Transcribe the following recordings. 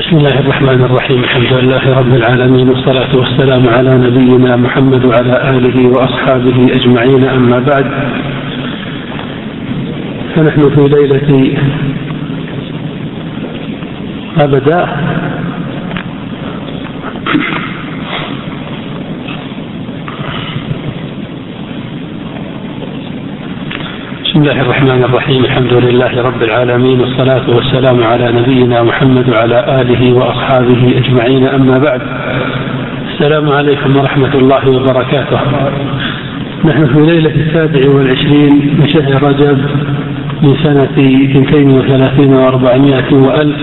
بسم الله الرحمن الرحيم. الحمد لله رب العالمين والصلاة والسلام على نبينا محمد وعلى آله وأصحابه أجمعين. أما بعد فنحن في ليلة أبدا بسم الله الرحمن الرحيم الحمد لله رب العالمين والصلاة والسلام على نبينا محمد وعلى آله وأصحابه أجمعين أما بعد السلام عليكم ورحمة الله وبركاته نحن في ليلة السابع والعشرين من شهر رجب من سنة اثنتين وثلاثين وأربعمائة وألف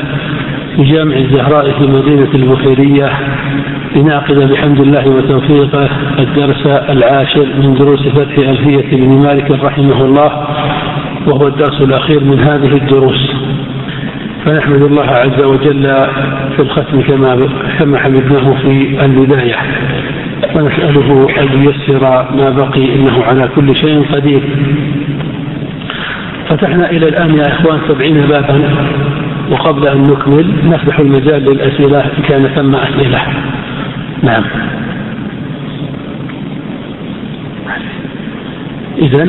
في جامع الزهراء في مدينة البخيرية لنعقد بحمد الله وتوفيقه الدرس العاشر من دروس فتح ألفية بن مالك رحمه الله وهو الدرس الأخير من هذه الدروس. فنحمد الله عز وجل في الختم كما كما حمدناه في البداية. ونسأله أن ييسر ما بقي إنه على كل شيء قدير. فتحنا إلى الآن يا إخوان سبعين بابا وقبل أن نكمل نفتح المجال للأسئلة إن كان ثم أسئلة. نعم. إذا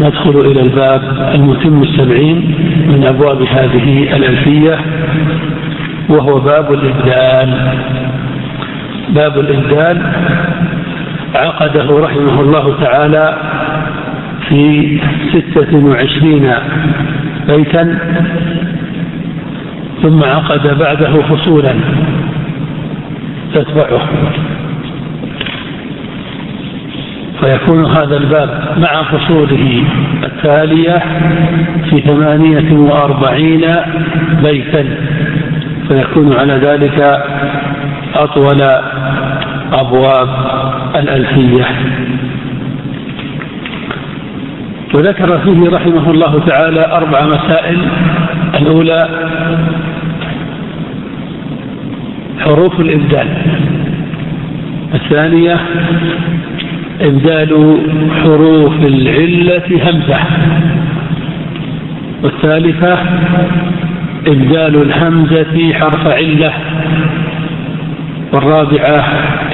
ندخل إلى الباب المتم السبعين من أبواب هذه الألفية وهو باب الإبدال. باب الإبدال عقده رحمه الله تعالى في ستة وعشرين بيتا ثم عقد بعده فصولا. تتبعه. فيكون هذا الباب مع فصوله التالية في ثمانية وأربعين بيتا. فيكون على ذلك أطول أبواب الألفية. وذكر فيه رحمه الله تعالى أربع مسائل. الأولى حروف الإبدال. الثانية إبدال حروف العلة همزة. والثالثة إبدال الهمزة حرف علة. والرابعة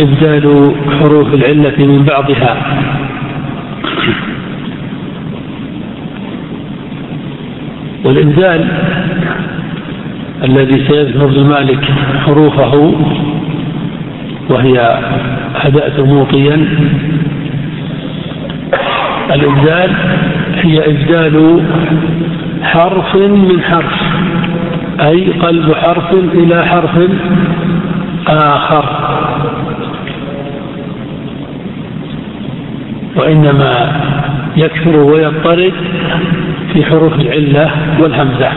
إبدال حروف العلة من بعضها. والإنزال الذي سيذكر ابن مالك حروفه وهي هدأت موطيا الإبدال هي إبدال حرف من حرف أي قلب حرف إلى حرف آخر. وإنما يكثر ويضطرد في حروف العلة والهمزة.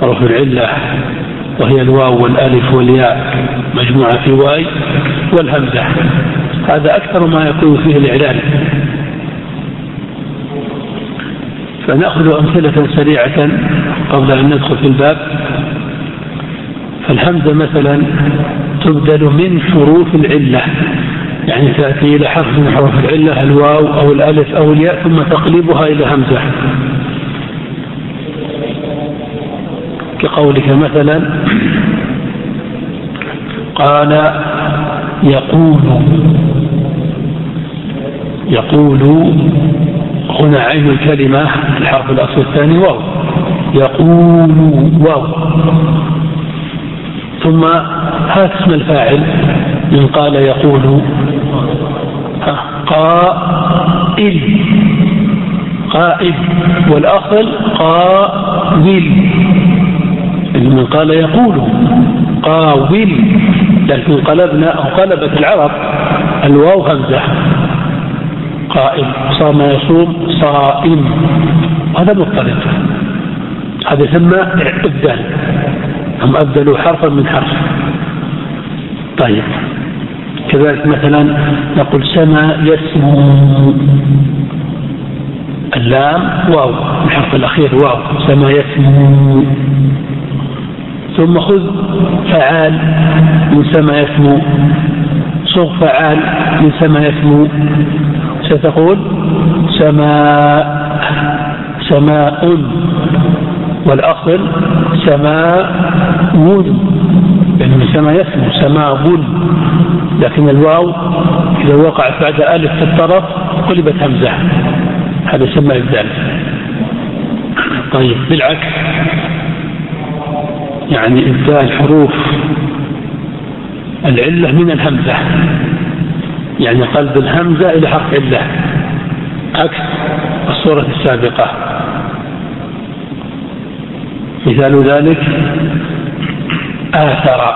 حروف العلة وهي الواو والألف والياء مجموعة في واي والهمزة. هذا أكثر ما يكون فيه الإعلان. فنأخذ أمثلة سريعة قبل أن ندخل في الباب. فالهمزة مثلا تبدل من حروف العلة يعني تأتي إلى حرف من حروف العلة الواو أو الألف أو الياء ثم تقلبها إلى همزة. كقولك مثلا قال يقول يقول هنا عين الكلمة الحرف الأصل الثاني واو. يقول واو. ثم هات اسم الفاعل من قال يقول. قائل. قائل. والأصل قاول من قال يقول قاول لكن قلبنا أو قلبت العرب الواو همزة. قائم صام يصوم صائم. هذا مضطرب هذا يسمى إبدال. هم أبدلوا حرفا من حرف. طيب. كذلك مثلا نقول سما يسمو. اللام واو الحرف الأخير واو. سما يسمو. ثم خذ فعال من سما يسمو. صغ فعال من سما يسمو. ستقول سماء سماء والأصل سماء. لأنه سما يسمو سما بن لكن الواو إذا وقعت بعد ألف في الطرف قلبت همزة. هذا يسمى إبدال. طيب بالعكس. يعني إبدال حروف العلة من الهمزة. يعني قلب الهمزة إلى حرف علة. عكس الصورة السابقة. مثال ذلك آثر.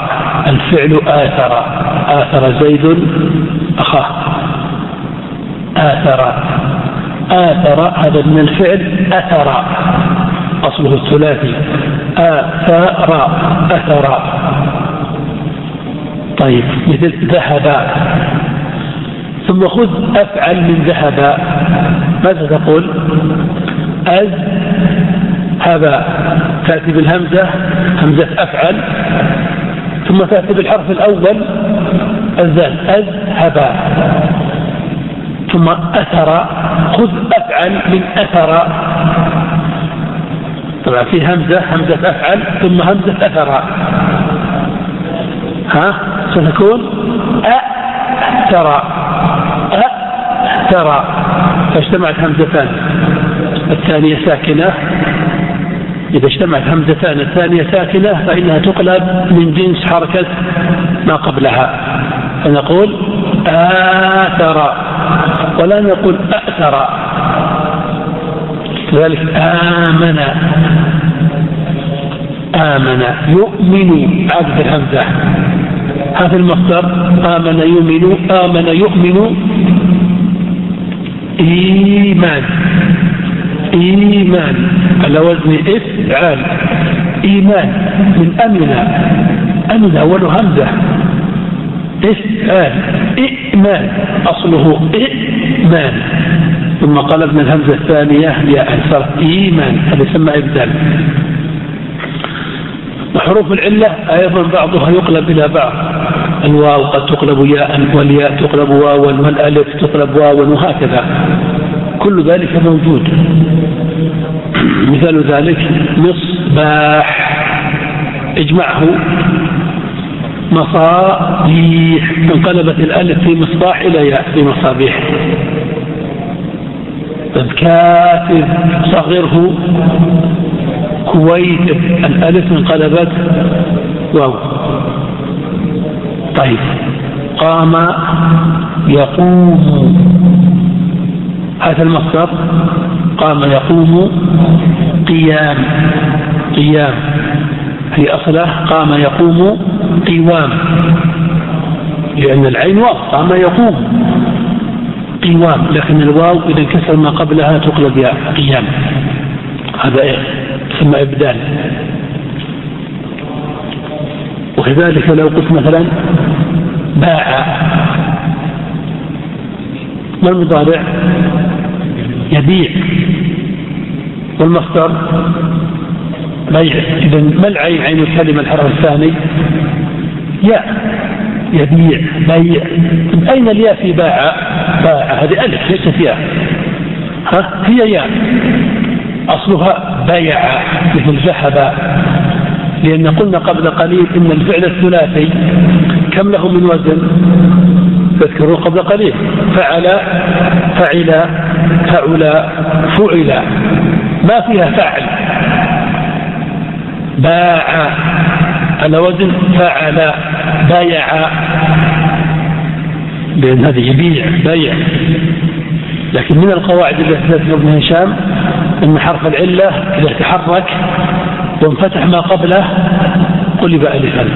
الفعل آثر. آثر زيد أخاه. آثر. آثر. هذا من الفعل أثر. أصله الثلاثي. آثر أثر. طيب مثل ذهب. ثم خذ أفعل من ذهب. ماذا تقول؟ هذا تأتي بالهمزة همزة أفعل. ثم تأتي بالحرف الأول الزال أذهب ثم أثر. خذ أفعل من أثر. طبعا في همزة همزة أفعل ثم همزة أثر. ها؟ ستكون أثر. أثر. فاجتمعت همزتان. الثانية ساكنة. إذا اجتمعت همزتان الثانية ساكنة فإنها تقلب من جنس حركة ما قبلها. فنقول آثر. ولا نقول أأثر كذلك آمن. آمن. يؤمن. عقد الهمزة. هذا المصدر. آمن يؤمن. آمن يؤمن. إيمان. إيمان. على وزن إفعال إيمان. من أمن. أمن أول همزة إفعال إيمان. أصله إيمان. ثم قلبنا الهمزة الثانية ياء صارت إيمان هذا يسمى إبدال. وحروف العلة أيضا بعضها يقلب إلى بعض. الواو قد تقلب ياء والياء تقلب واوا والألف تقلب واوا وهكذا. كل ذلك موجود. مثال ذلك مصباح اجمعه. مصابيح. انقلبت الألف في مصباح إلى ياء في مصابيح. كاتب صغره كويت الألف انقلبت واو. طيب. قام يقوم. هذا المصدر. قام يقوم قيام. قيام. في أصله قام يقوم قوام. لأن العين واو قام يقوم. قوام لكن الواو إذا انكسر ما قبلها تقلب يا قيام. هذا إيه؟ تسمى إبدال. وكذلك لو قلت مثلا باع. ما المضارع؟ يبيع. والمصدر؟ بيع. إذا ما العين؟ عين الكلمة الحرف الثاني؟ ياء. يبيع بيع. أين الياء في باع؟ هذه ألف ليست ياء ها؟ هي ياء. أصلها بيع مثل ذهب. لأن قلنا قبل قليل إن الفعل الثلاثي كم له من وزن؟ تذكرون قبل قليل. فعل فعل فعل فعل. ما فيها فعل. باع. على وزن فعل بايع. لأن هذا يبيع بايع لكن من القواعد التي تذكر ابن هشام أن حرف العلة إذا تحرك وانفتح ما قبله قلب ألفا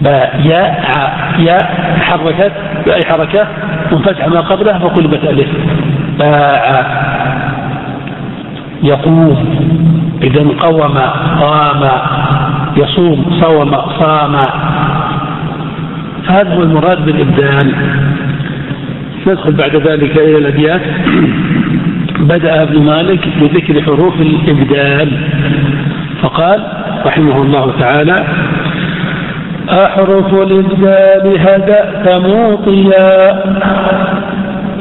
باء ياء حركت بأي حركة؟ وانفتح ما قبله فقلبت ألف. باع يقوم إذا قوم قام يصوم صوم صام. فهذا هو المراد بالإبدال. ندخل بعد ذلك إلى الأبيات. بدأ ابن مالك بذكر حروف الإبدال. فقال رحمه الله تعالى أحرف الإبدال هدأت موطيا.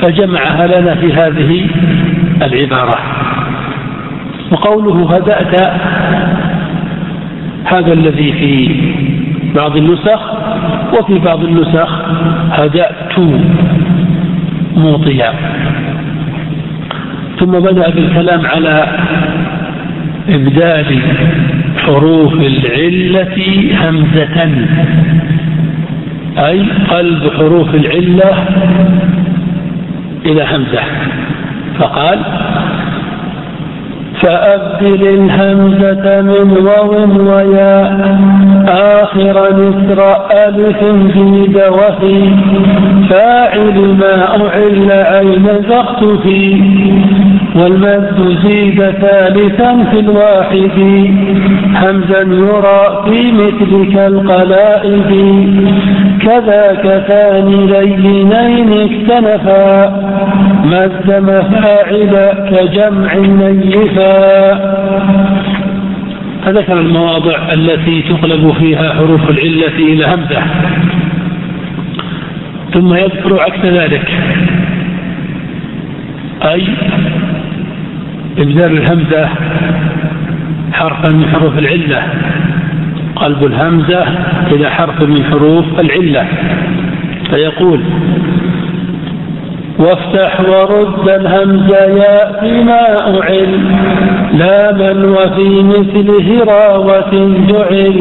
فجمعها لنا في هذه العبارة. وقوله هدأت هذا الذي في بعض النسخ وفي بعض النسخ هدأت موطيا ثم بدأ بالكلام على إبدال حروف العلة همزة أي قلب حروف العلة إلى همزة. فقال فأبدل الهمزة من واو وياء آخر نسر ألف في وفي. فاعل ما أعل عين زخت في. والمد زيد ثالثا في الواحد. همزا يرى في مثلك القلائد. كذاك ثاني لينين اكتنفا مد مفاعل كجمع نيفا. فذكر المواضع التي تقلب فيها حروف العلة إلى همزة. ثم يذكر عكس ذلك. أي إبدال الهمزة حرفا من حروف العلة. قلب الهمزة إلى حرف من حروف العلة. فيقول وافتح ورد الهمز يا فيما أعل لا من وفي مثله راوة جعل.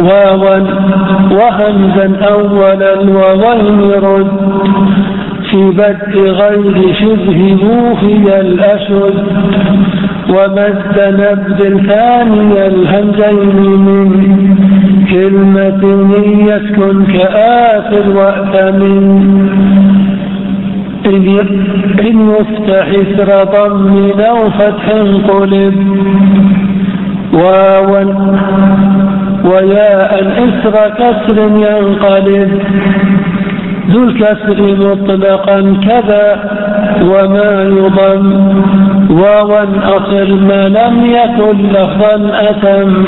واوا وهمزا أولا وغين رد في بدء غير شبه موفي الأشد. ومد نبذ ثاني الهمزين من كلمة يسكن كآخر وأتمن إن يفتح إثر ضم أو فتح قلب واوا وياء إثر كسر ينقلب. ذو الكسر مطلقا كذا وما يضم. واوا أصل ما لم يكن لفظا أتم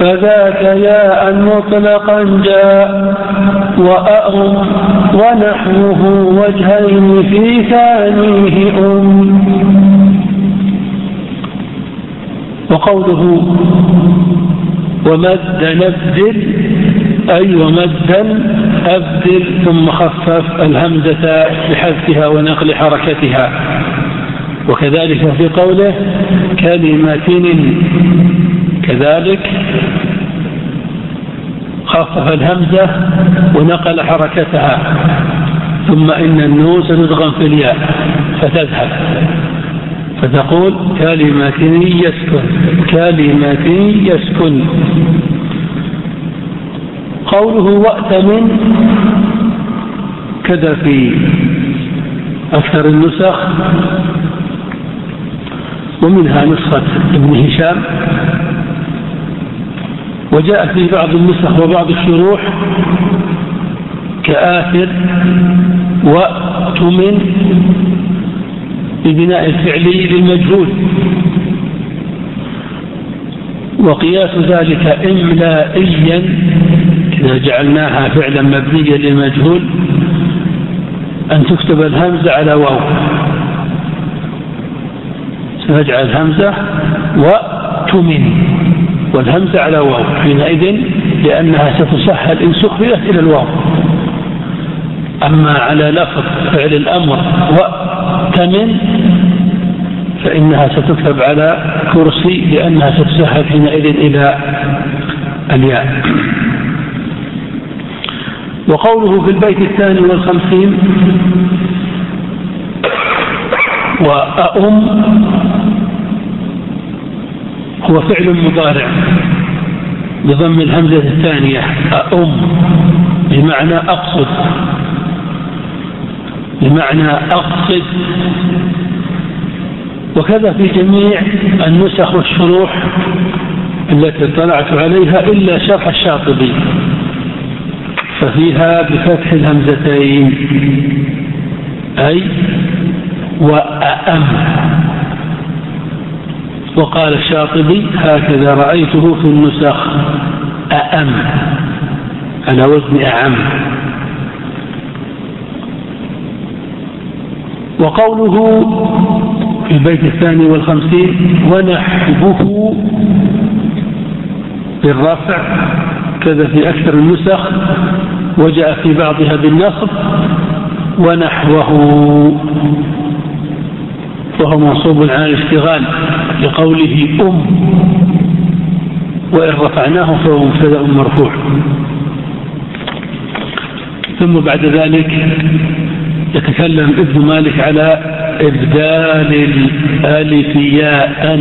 فذاك ياء مطلقا جاء وأأم ونحوه وجهين في ثانية أم. وقوله ومد نبدل أي ومدا أبدل ثم خفف الهمزة بحذفها ونقل حركتها. وكذلك في قوله كلمة كذلك خفف الهمزة ونقل حركتها ثم إن النون ستدغم في الياء فتذهب. فتقول كلمة يسكن كلمة يسكن. قوله وأتمن كذا في أكثر النسخ. ومنها نسخة ابن هشام. وجاء في بعض النسخ وبعض الشروح كآثر وتمن ببناء الفعلي للمجهول. وقياس ذلك إملائيا إذا جعلناها فعلا مبنيا للمجهول أن تكتب الهمزة على واو. سنجعل الهمزة وتمن والهمزة على واو حينئذ لأنها ستسهل إن سخرت إلى الواو. أما على لفظ فعل الأمر وتمن فإنها ستكتب على كرسي لأنها ستسهل حينئذ إلى الياء. وقوله في البيت الثاني والخمسين وأؤم هو فعل مضارع. بضم الهمزة الثانية أؤم بمعنى أقصد. بمعنى أقصد. وكذا في جميع النسخ والشروح التي اطلعت عليها إلا شرح الشاطبي. ففيها بفتح الهمزتين. أي وأأم. وقال الشاطبي هكذا رأيته في النسخ أأم. على وزن أعم. وقوله في البيت الثاني والخمسين ونحبه بالرفع كذا في أكثر النسخ وجاء في بعضها بالنصب ونحوه. وهو منصوب على الاشتغال لقوله أم وإن رفعناه فهو مبتدأ مرفوع. ثم بعد ذلك يتكلم ابن مالك على إبدال الألف ياء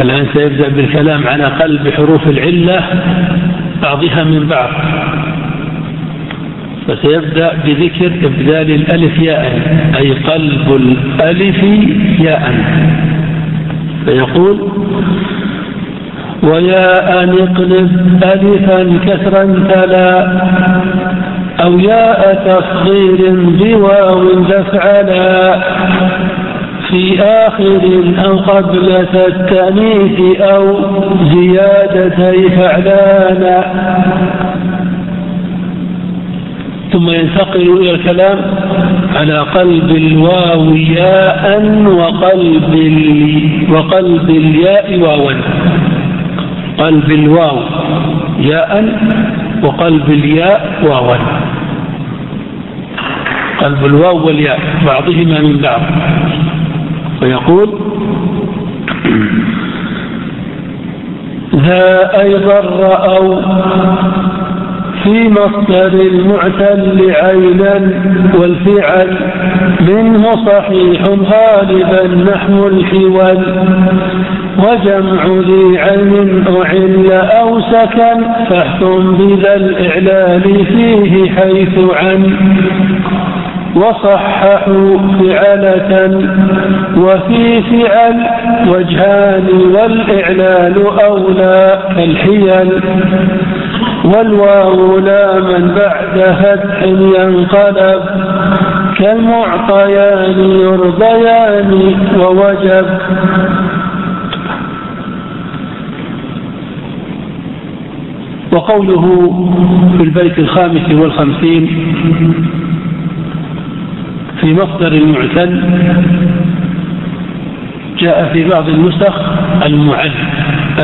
الآن سيبدأ بالكلام على قلب حروف العلة بعضها من بعض. فسيبدأ بذكر إبدال الألف ياء أي قلب الألف ياء. فيقول وياء اقلب ألفا كسرا تلا أو ياء تصغير بواو تفعلا في آخر أو قبل التأنيث أو زيادتي فعلانا ثم ينتقل إلى الكلام على قلب الواو ياء وقلب وقلب الياء واوا. قلب الواو ياء وقلب الياء واوا. قلب الواو والياء بعضهما من بعض. ويقول ذا أيضا رأوا في مصدر المعتل عينا والفعل منه صحيح غالبا نحو الحول وجمع ذي عين أعل أو سكن فاحكم بذا الإعلال فيه حيث عن. وصححوا فعلة وفي فعل وجهان والإعلال أولى كالحيل. والواو لا من بعد فتح ينقلب كالمعطيان يرضيان ووجب. وقوله في البيت الخامس والخمسين في مصدر المعتل جاء في بعض النسخ المعل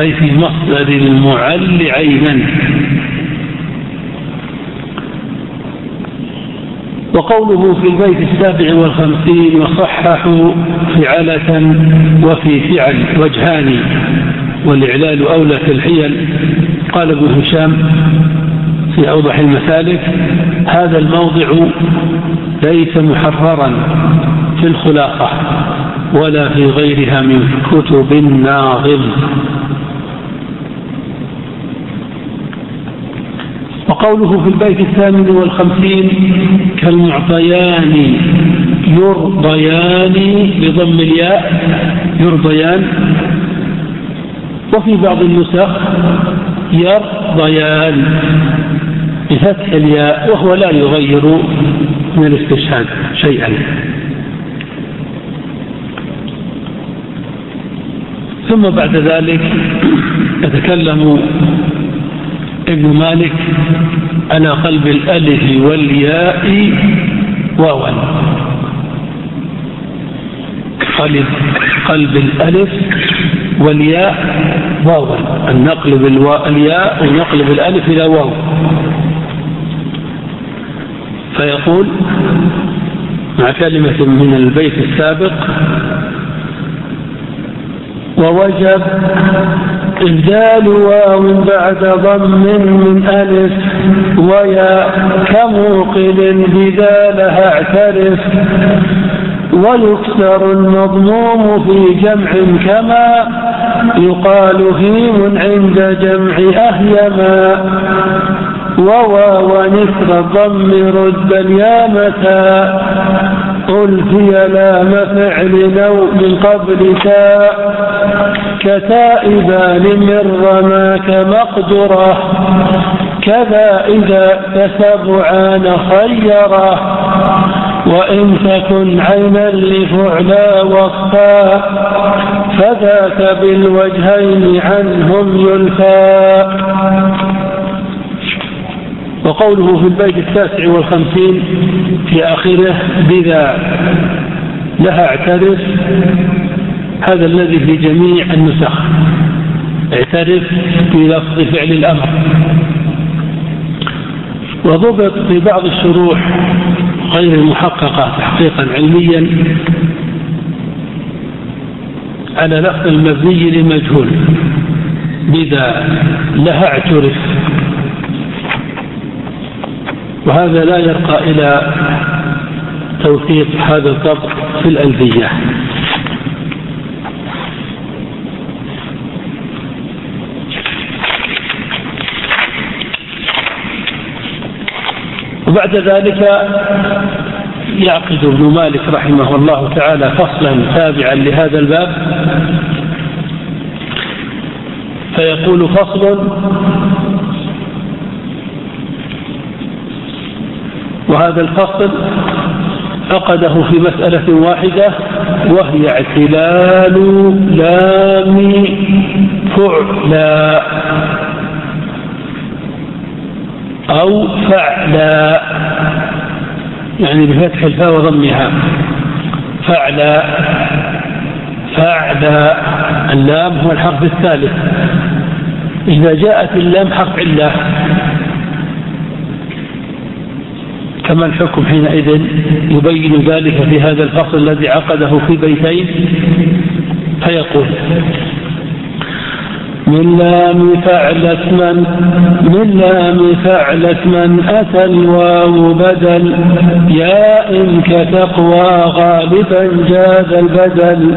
أي في مصدر المعل عينا. وقوله في البيت السابع والخمسين وصححوا فعلة وفي فعل وجهان والإعلال أولى في الحيل. قال ابن هشام في أوضح المسالك هذا الموضع ليس محررا في الخلاصة ولا في غيرها من كتب الناظم. وقوله في البيت الثامن والخمسين كالمعطيان يرضيان بضم الياء يرضيان. وفي بعض النسخ يرضيان بفتح الياء وهو لا يغير من الاستشهاد شيئا. ثم بعد ذلك يتكلم ابن مالك على قلب الألف والياء واوا قلب قلب الألف والياء واوا النقلب الياء ونقلب الألف إلى واو. فيقول مع كلمة من البيت السابق ووجب إبدال واو بعد ضم من ألف ويا كموقل بذا لها اعترف. ويكسر المضموم في جمع كما يقال هيم عند جمع أهيما. وواو نثر الضم رد اليامة قل في لام فعل نو من قبل تاء كتائبان من رماك مقدرة كذا إذا تسبعان خيرة وإن تكن عينا لفعلا وصفا فذاك بالوجهين عنهم يلفى وقوله في البيت التاسع والخمسين في آخره بذا لها اعترف هذا الذي في جميع النسخ. اعترف بلفظ فعل الأمر. وضبط في بعض الشروح غير المحققة تحقيقا علميا على لفظ المبني لمجهول بذا لها اعترف. وهذا لا يرقى إلى توثيق هذا الضبط في الألفية وبعد ذلك يعقد ابن مالك رحمه الله تعالى فصلا تابعا لهذا الباب. فيقول فصل وهذا الفصل عقده في مسألة واحدة وهي اعتلال لام فعلا أو فعلا يعني بفتح الفاء وضمها. فعلا فعلا اللام هو الحرف الثالث. إذا جاءت اللام حرف علة. كما الحكم حينئذ يبين ذلك في هذا الفصل الذي عقده في بيتين فيقول من لام فعلت من من لام فعلت من أتى الواو بدل يا إن كتقوى غالبا جاز البدل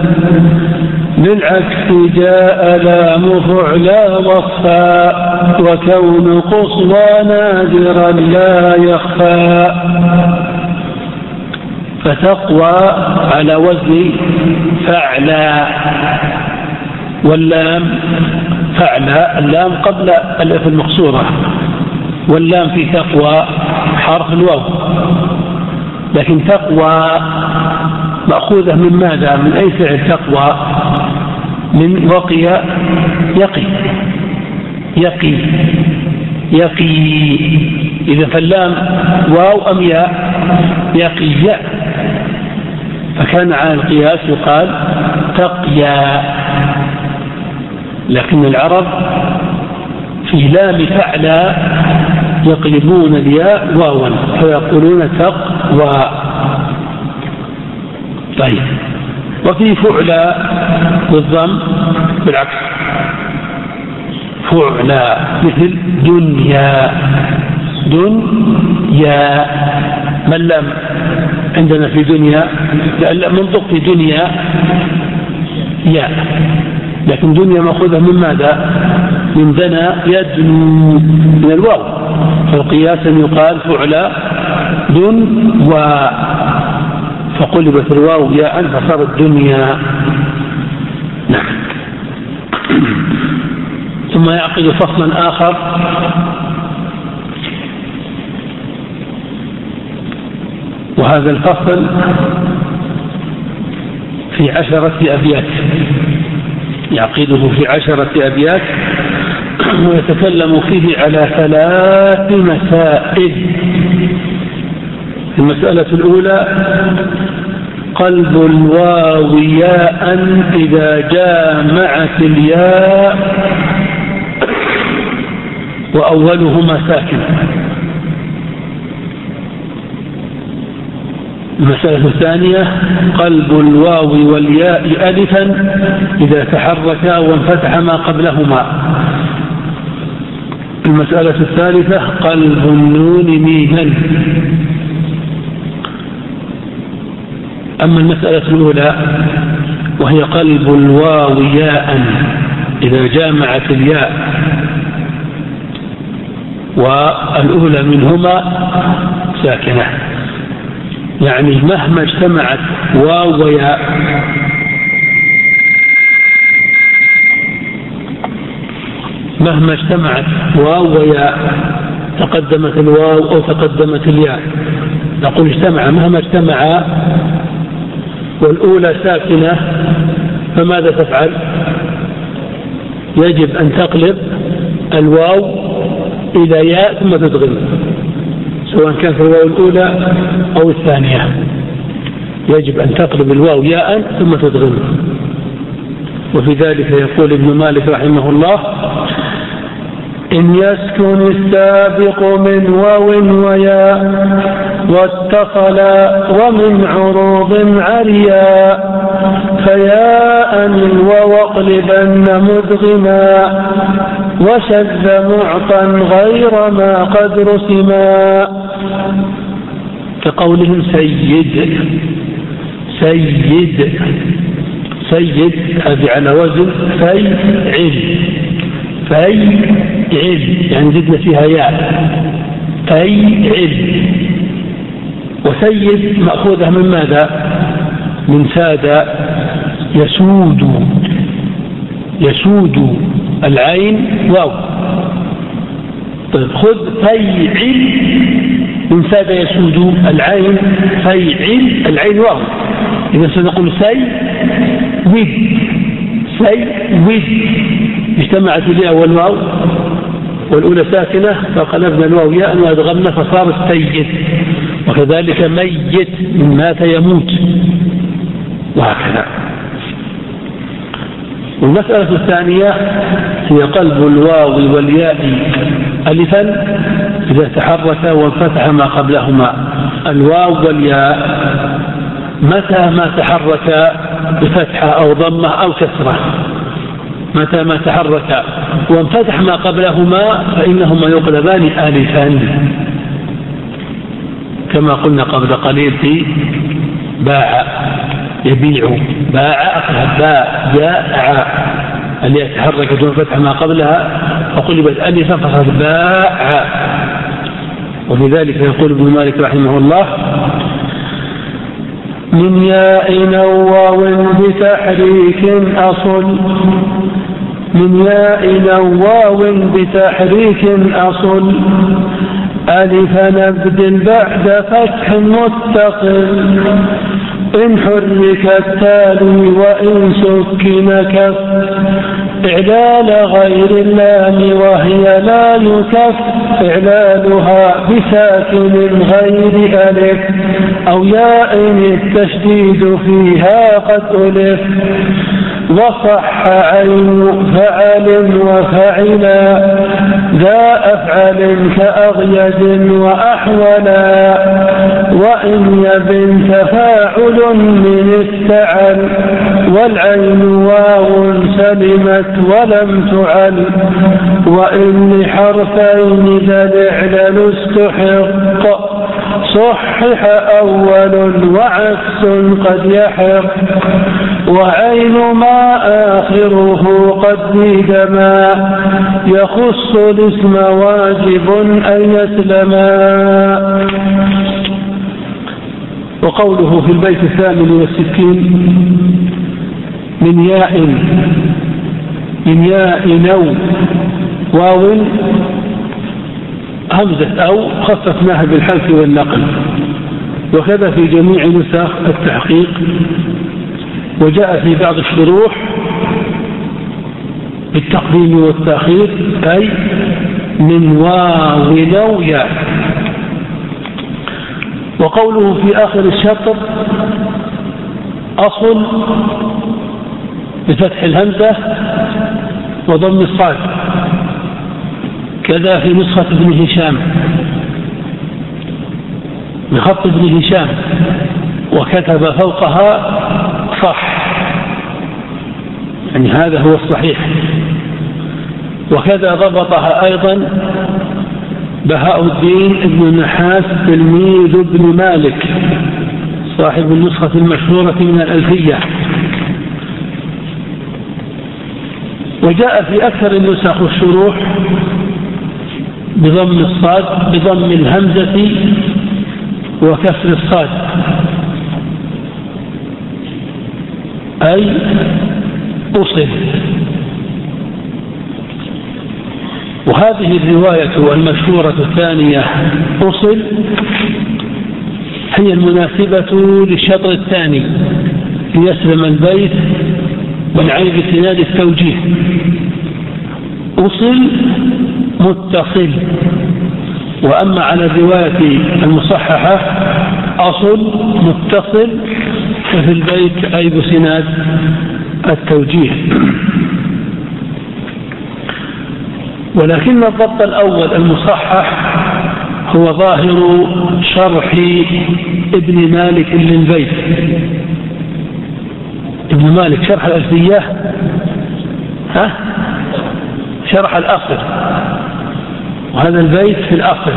بالعكس جاء لام فعلا وصفا وكون قصوى نادرا لا يخفى. فتقوى على وزن فعلا واللام فعلا اللام قبل الألف المقصورة واللام في تقوى حرف الواو. لكن تقوى مأخوذة من ماذا؟ من أي فعل تقوى؟ من وقي يقي. يقي. يقي. إذا فاللام واو أم ياء؟ يقي فكان على القياس يقال تقيا. لكن العرب في لام فعلى يقلبون الياء واوا فيقولون تقوى. طيب. وفي فعلى بالضم بالعكس. فعلى مثل دنيا. دنيا. من لم عندنا في دنيا؟ منطق في دنيا يا. لكن دنيا مأخوذة من ماذا؟ من دنا يدنو من الواو. فقياسا يقال فعلى دن و فقلبت الواو ياء فصارت دنيا نعم ثم يعقد فصلا آخر. وهذا الفصل في عشرة أبيات. يعقده في عشرة أبيات ويتكلم فيه على ثلاث مسائل. المسألة الأولى قلب الواو ياء إذا جامعت الياء وأولهما ساكن المسألة الثانية قلب الواو والياء ألفا إذا تحركا وانفتح ما قبلهما. المسألة الثالثة قلب النون ميما أما المسألة الأولى وهي قلب الواو ياء إذا جامعت الياء والأولى منهما ساكنة. يعني مهما اجتمعت واو وياء. مهما اجتمعت واو وياء تقدمت الواو أو تقدمت الياء. نقول اجتمع مهما اجتمع والأولى ساكنة فماذا تفعل؟ يجب أن تقلب الواو إلى ياء ثم تدغم سواء كانت الواو الأولى أو الثانية. يجب أن تقلب الواو ياء ثم تدغم وفي ذلك يقول ابن مالك رحمه الله إن يسكن السابق من واو وياء واتصلا ومن عروض عريا فياء وواقلبن مدغما وشذ معطا غير ما قد رسما. كقولهم سيد سيد سيد هذه على وزن فيعل فيعل يعني زدنا فيها ياء. فيعل. وسيد مأخوذة من ماذا؟ من ساد يسود يسود. العين واو. طيب خذ فيعل من ساد يسود العين فيعل العين واو. إذا سنقول سيود. سيود. اجتمعت الياء والواو والأولى ساكنة فقلبنا الواو ياء وأدغمنا فصار السيد وكذلك ميت من مات يموت. وهكذا. والمسألة الثانية هي قلب الواو والياء ألفا إذا تحرك وانفتح ما قبلهما. الواو والياء متى ما تحرك بفتحة أو ضمة أو كسرة. متى ما تحرك وانفتح ما قبلهما فإنهما يقلبان آلفا. كما قلنا قبل قليل في باع. يبيع. باع أخذ باء جاء اللي تحركت دون فتح ما قبلها فقلبت ألفا فصارت باع. وفي ذلك يقول ابن مالك رحمه الله من ياء نواو بتحريك أصل. من ياء نواو بتحريك أصل. ألف نبدل بعد فتح متصل إن حرك التالي وإن سكن كف إعلال غير اللام وهي لا يكف. إعلالها بساكن غير ألف. أو ياء التشديد فيها قد ألف. وصح عين فعل وفعلا ذا أفعل كأغيد وأحولا وإن يبن تفاعل من استعل والعين واو سلمت ولم تعل وإن لحرفين ذا الإعلال استحق صحح أول وعكس قد يحق. وعين ما آخره قد زيد ما يخص الاسم واجب أن يسلما. وقوله في البيت الثامن والستين من ياء من ياء نو واو همزة أو خففناها بالحذف والنقل. وكذا في جميع نسخ التحقيق. وجاء في بعض الشروح بالتقديم والتأخير أي من واو ياء وقوله في آخر الشطر أصل بفتح الهمزة وضم الصاد كذا في نسخة ابن هشام. بخط ابن هشام وكتب فوقها صح. يعني هذا هو الصحيح. وكذا ضبطها أيضا بهاء الدين ابن النحاس تلميذ ابن مالك صاحب النسخة المشهورة من الألفية. وجاء في أكثر النسخ والشروح بضم الصاد بضم الهمزة وكسر الصاد. أي أصل. وهذه الرواية المشهورة الثانية أصل هي المناسبة للشطر الثاني ليسلم البيت من عيب سناد التوجيه. أصل متصل. وأما على الرواية المصححة أصل متصل. ففي البيت أي بسناد التوجيه. ولكن الضبط الأول المصحح هو ظاهر شرح ابن مالك للبيت. ابن مالك شرح الألفية؟ ها؟ شرح الأصل. وهذا البيت في الأصل.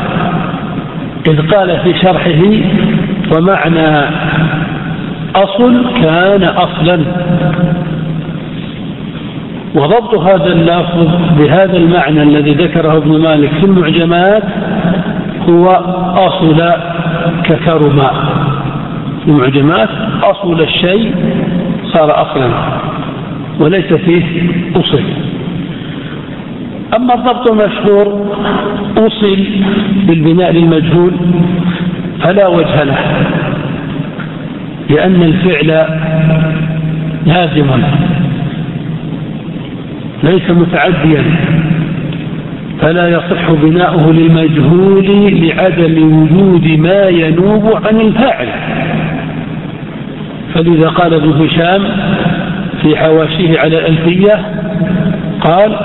إذ قال في شرحه ومعنى أصل كان أصلا. وضبط هذا اللفظ بهذا المعنى الذي ذكره ابن مالك في المعجمات هو أصل ككرما. في المعجمات أصل الشيء صار أصلا وليس فيه أصل. أما الضبط المشهور أصل بالبناء للمجهول فلا وجه له. لأن الفعل لازم ليس متعديا. فلا يصح بناؤه للمجهول لعدم وجود ما ينوب عن الفاعل فلذا قال ابن هشام في حواشيه على الألفية قال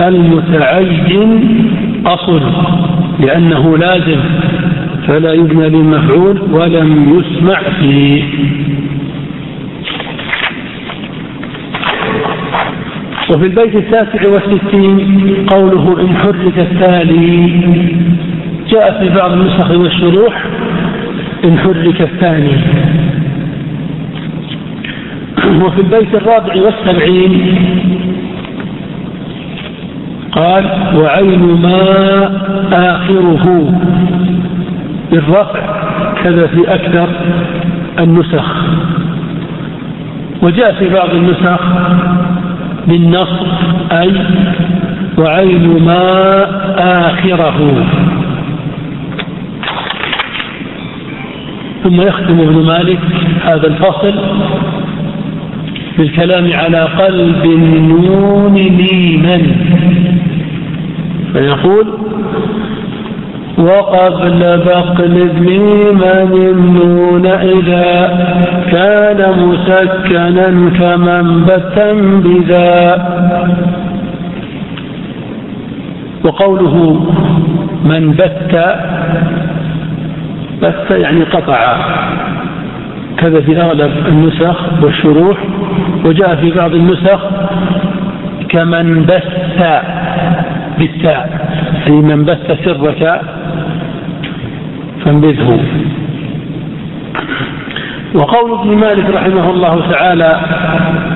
المتعين أصل لأنه لازم. فلا يبنى للمفعول ولم يسمع فيه وفي البيت التاسع والستين قوله إن حرك التالي. جاء في بعض النسخ والشروح إن حرك الثاني وفي البيت الرابع والسبعين قال وعين ما آخره. بالرفع كذا في أكثر النسخ. وجاء في بعض النسخ بالنصر أي وعين ما آخره. ثم يختم ابن مالك هذا الفصل بالكلام على قلب النون ميما فيقول وقبل بقل ميما النون إذا كان مسكنا كمن بتا بذا. وقوله من بت بت يعني قطع. كذا في أغلب النسخ والشروح وجاء في بعض النسخ كمن بث بالتاء أي من بث سرك فانبذه. وقول ابن مالك رحمه الله تعالى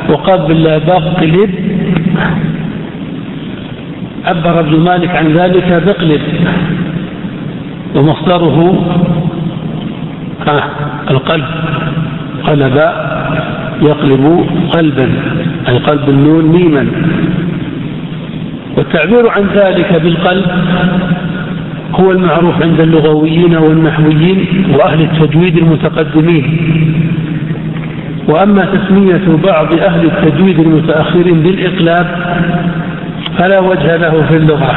وقبل بقلب عبر ابن مالك عن ذلك بقلب ومصدره القلب. قلب يقلب قلبا أي قلب النون ميما والتعبير عن ذلك بالقلب هو المعروف عند اللغويين والنحويين وأهل التجويد المتقدمين. وأما تسمية بعض أهل التجويد المتأخرين بالإقلاب فلا وجه له في اللغة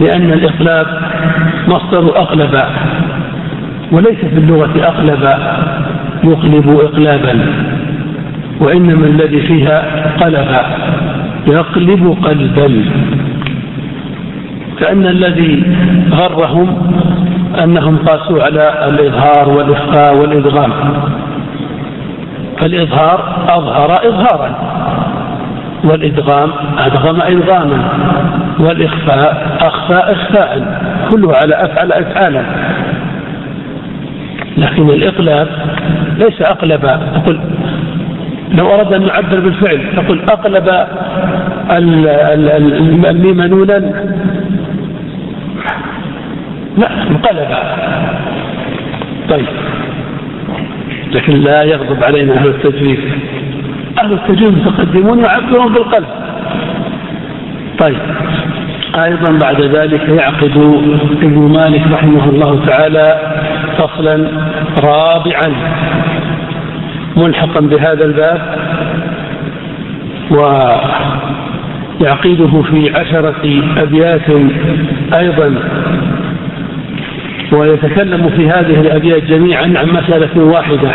لأن الإقلاب مصدر أقلب وليس في اللغة أقلب يقلب إقلابا وإنما الذي فيها قلب يقلب قلبا. كأن الذي غرهم أنهم قاسوا على الإظهار والإخفاء والإدغام. فالإظهار أظهر إظهارا والإدغام أدغم إدغاما والإخفاء أخفى إخفاء كله على أفعل أفعالا. لكن الإقلاب ليس أقلب أقول لو أراد أن نعبر بالفعل تقول أقلب الميم نونا لا انقلب. طيب. لكن لا يغضب علينا أهل التجويد أهل التجويد المتقدمون يعبرون بالقلب. طيب. أيضا بعد ذلك يعقد ابن مالك رحمه الله تعالى فصلا رابعا ملحقا بهذا الباب ويعقيده في عشرة أبيات أيضا ويتكلم في هذه الأبيات جميعا عن مسألة واحدة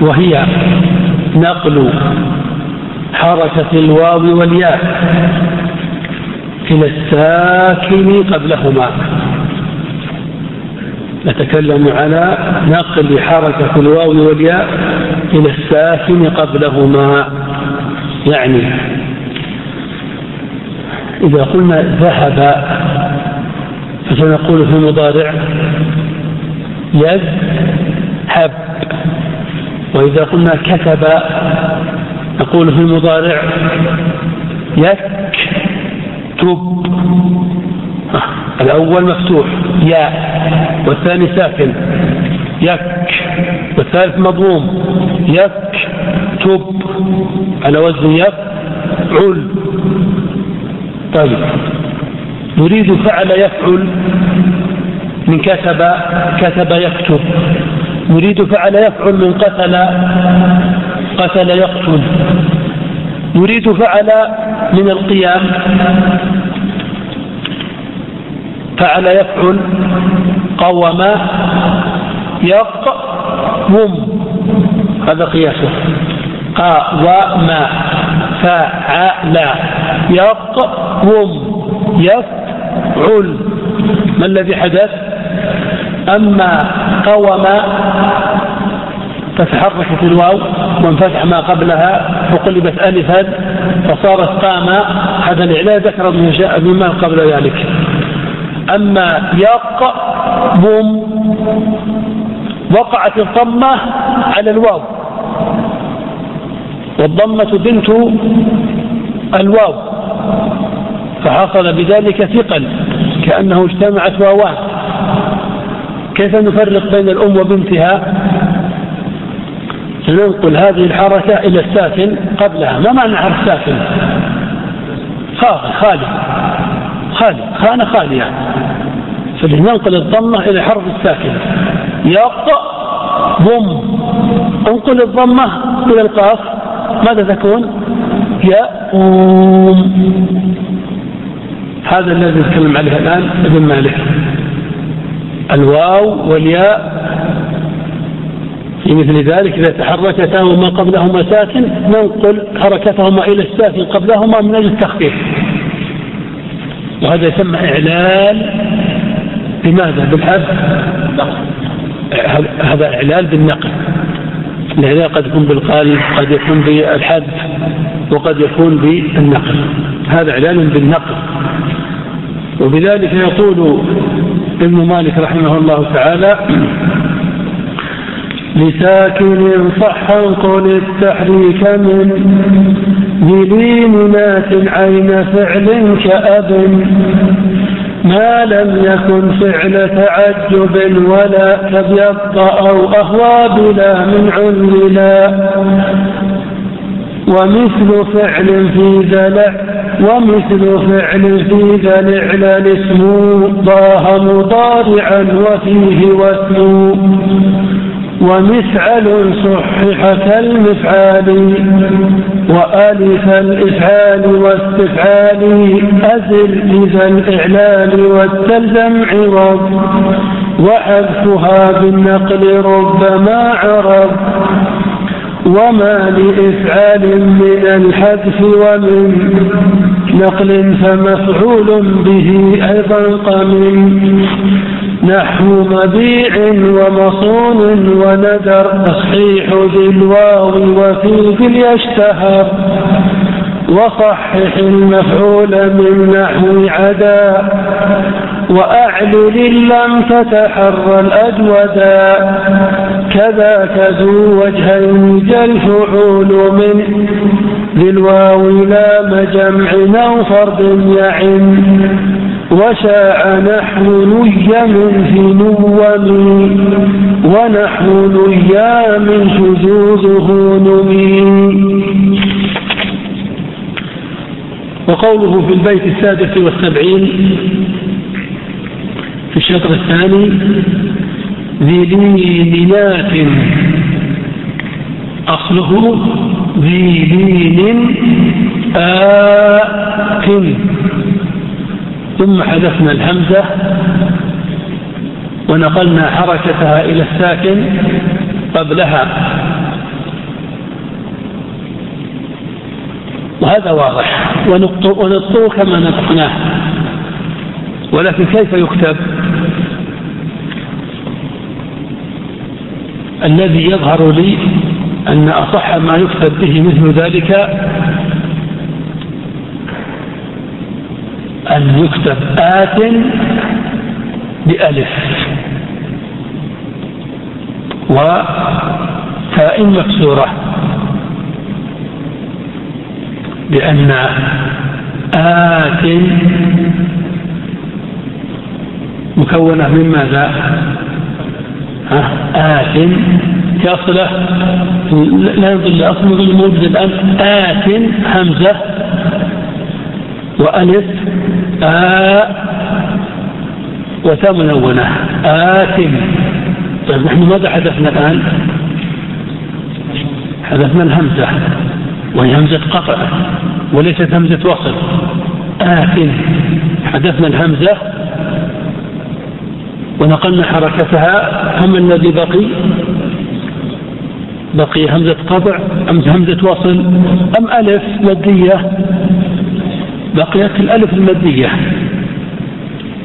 وهي نقل حركة الواو والياء إلى الساكن قبلهما. نتكلم على نقل حركة الواو والياء إلى الساكن قبلهما. يعني إذا قلنا ذهب فسنقول في المضارع يذهب وإذا قلنا كتب نقول في المضارع يكتب الأول مفتوح ياء والثاني ساكن يك. والثالث مضموم يكتب على وزن يفعل. طيب. نريد فعل يفعل من كتب كتب يكتب. نريد فعل يفعل من قتل قتل يقتل. نريد فعل من القيام. فعل يفعل قوم يقوم. هذا قياسه. قاوم فعل يقوم يفعل. ما الذي حدث؟ أما قوم فتحركت الواو وانفتح ما قبلها وقلبت ألفا فصارت قام. هذا الإعلان ذكر مما قبل ذلك. أما يقوم وقعت الضمة على الواو. والضمة بنت الواو فحصل بذلك ثقل. كأنه اجتمعت واوان كيف نفرق بين الأم وبنتها؟ سننقل هذه الحركة إلى الساكن قبلها. ما معنى حرف ساكن خالي. خالي خانة خالية. فلننقل الضمة إلى حرف الساكن. يق ضم. انقل الضمة إلى القاف. ماذا تكون؟ يأوم هذا الذي نتكلم عليه الآن ابن مالك. الواو والياء في مثل ذلك إذا تحركتا وما قبلهما ساكن ننقل حركتهما إلى الساكن قبلهما من أجل التخفيف. وهذا يسمى إعلال بماذا؟ بالحذف. هذا إعلال بالنقل. الإعلال قد يكون بالقالب قد يكون بالحذف وقد يكون بالنقل. هذا إعلان بالنقل. وبذلك يقول ابن مالك رحمه الله تعالى لساكن صحا قل التحريك من بلين عين فعل كأب ما لم يكن فعل تعجب ولا كبيض أو أهوى بلا من عللا ومثل فعل في ذا ومثل فعل في ذا الإعلان اسمه ضاه مضارعا وفيه واسم. ومفعل صحح كالمفعال وألف الإفعال واستفعال أزل إذا الإعلان والتلزم عوض وحذفها بالنقل ربما عرض وما لإفعال من الحذف ومن نقل فمفعول به أيضا قمن نحو مبيع ومصون وندر تصحيح ذي الواو وفي يشتهر. وصحح المفعول من نحو عدا وأعلل لم تتحرى الأجودا كذاك ذو وجهين الفعول من ذي الواو لام جمع أو فرد يعن. وشاء نحو نيم في نوم ونحو نيام شذوذه نمي. وقوله في البيت السادس والسبعين في الشطر الثاني ذي لينات أصله ذي لين آت ثم حذفنا الهمزة ونقلنا حركتها إلى الساكن قبلها. وهذا واضح. ونطقه كما نطقناه ولكن كيف يكتب؟ الذي يظهر لي أن أصح ما يكتب به مثل ذلك أن يكتب آت بألف. وتاء مكسورة. لأن آت مكونة من ماذا؟ آت كأصله لا يضل لأصل يضل موجود الآن. آت همزة وألف آ وتاء منونة آت. طيب نحن ماذا حدثنا الآن؟ حدثنا الهمزة وهي همزة قطع وليست همزة وصل. آت حدثنا الهمزة ونقلنا حركتها. هم الذي بقي؟ بقي همزة قطع أم همزة وصل؟ أم ألف مادية؟ بقيت الألف المادية.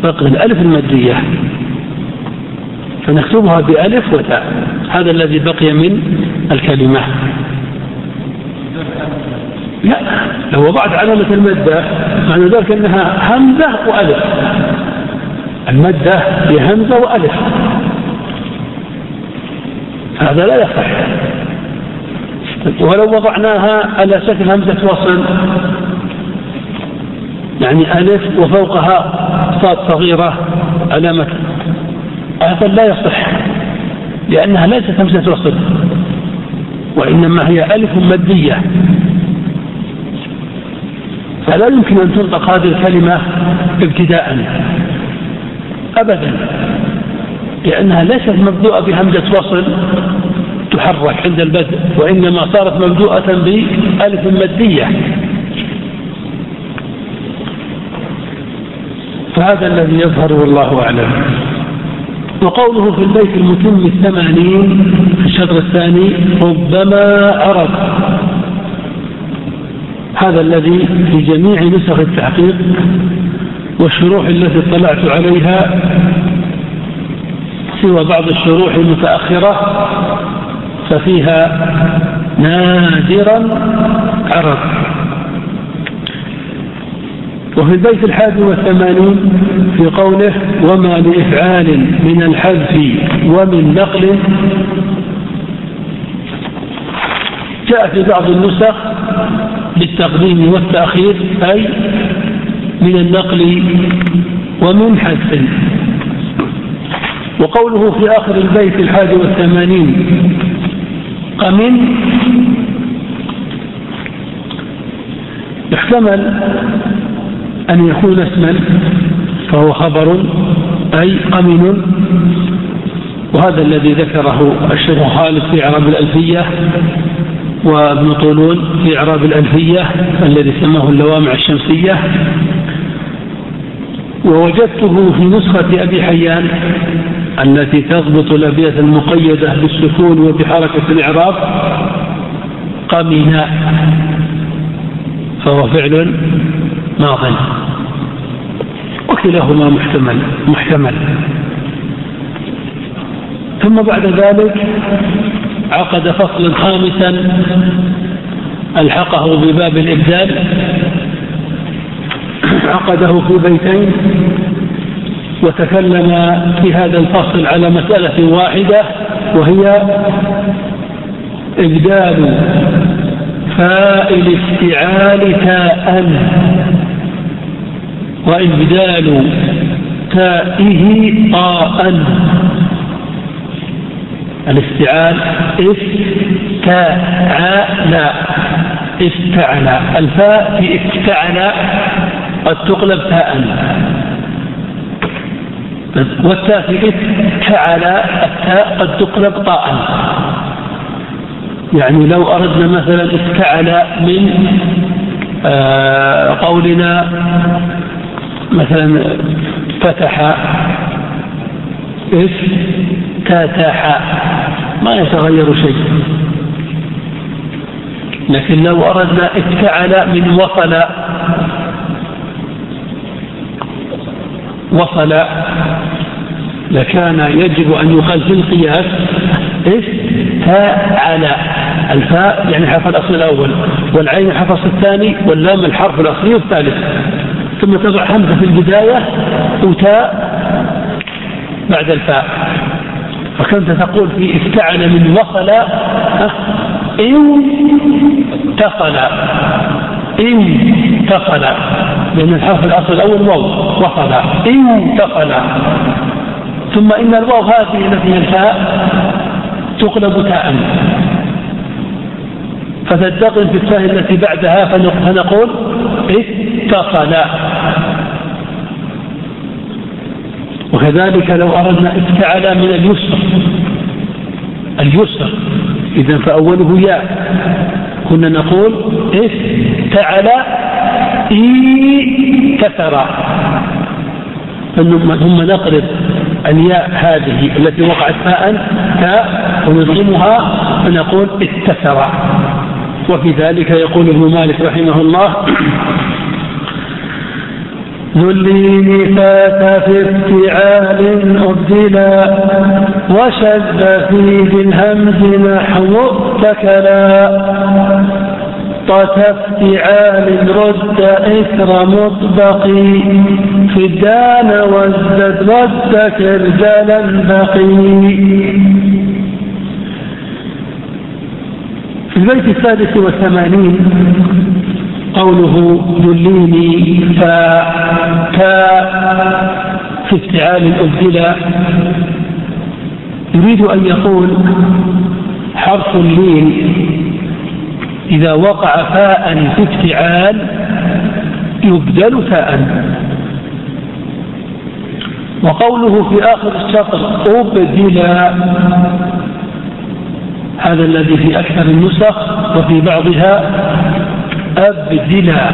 بقي الألف المادية. فنكتبها بألف وتاء. هذا الذي بقي من الكلمة. لا لو وضعت علامة المادة معنى ذلك أنها همزة وألف. المادة بهمزة وألف. هذا لا يصح. ولو وضعناها على شكل همزة وصل يعني ألف وفوقها صاد صغيرة علامة. هذا لا يصح لأنها ليست همزة وصل وإنما هي ألف مادية. فلا يمكن أن تنطق هذه الكلمة ابتداء. أبدا. لأنها ليست مبدوءة بهمزة وصل تحرك عند البدء وإنما صارت مبدوءة بألف مادية. فهذا الذي يظهر والله أعلم. وقوله في البيت المتم الثمانين في الشطر الثاني ربما عرف هذا الذي في جميع نسخ التحقيق والشروح التي اطلعت عليها سوى بعض الشروح المتأخرة ففيها نادرا عرب وفي البيت الحادي والثمانين في قوله وما لإفعال من الحذف ومن نقل جاء في بعض النسخ بالتقديم والتأخير أي من النقل ومن حذف وقوله في آخر البيت الحادي والثمانين قمن. يحتمل أن يكون اسما فهو خبر أي قمن. وهذا الذي ذكره الشيخ خالد في إعراب الألفية وابن طولون في إعراب الألفية الذي سماه اللوامع الشمسية. ووجدته في نسخة أبي حيان التي تضبط الأبيات المقيدة بالسكون وبحركة الإعراب قمنا فهو فعل ماض وكلاهما محتمل محتمل. ثم بعد ذلك عقد فصلا خامسا ألحقه بباب الإبدال. عقده في بيتين وتكلم في هذا الفصل على مسألة واحدة وهي إبدال فاء الافتعال تاء وإبدال تائه طاء. الافتعال افتعل افتعل الفاء في افتعل قد تقلب تاء والتاء في افتعل التاء قد تقلب طاء. يعني لو أردنا مثلا افتعل من آه قولنا مثلا فتح افتتح ما يتغير شيء. لكن لو أردنا افتعل من وصل وصل لكان يجب أن يقال في القياس إيش؟ الفاء يعني حرف الأصل الأول والعين الحرف الثاني واللام الحرف الأصلي الثالث. ثم تضع همزة في البداية وتاء بعد الفاء. فكنت تقول في افتعل من وصل إن تصل إن تصل لأن الحرف الأصل الأول واو وصل. إن تصل ثم إن الواو هذه التي الفاء تقلب تاء. فتنتقل في الفاء التي بعدها فنقول اتصل. وكذلك لو أردنا افتعل من اليسر. اليسر. إذا فأوله ياء. كنا نقول افتعل إي كثر. ثم نقلب الياء هذه التي وقعت فاء تاء ونظلمها فنقول اتسر وفي ذلك يقول ابن مالك رحمه الله ذلين فات في افتعال أبدلا وشد في بالهمز نحو اتكلا طت افتعال رد إثر مطبقي في الدان وازدد رد كرجلا بقي. في البيت السادس والثمانين قوله ذليني فكا في افتعال أبدلا يريد أن يقول حرف اللين إذا وقع فاء في افتعال يبدل فاء. وقوله في آخر الشطر أبدلا هذا الذي في أكثر النسخ وفي بعضها أبدلا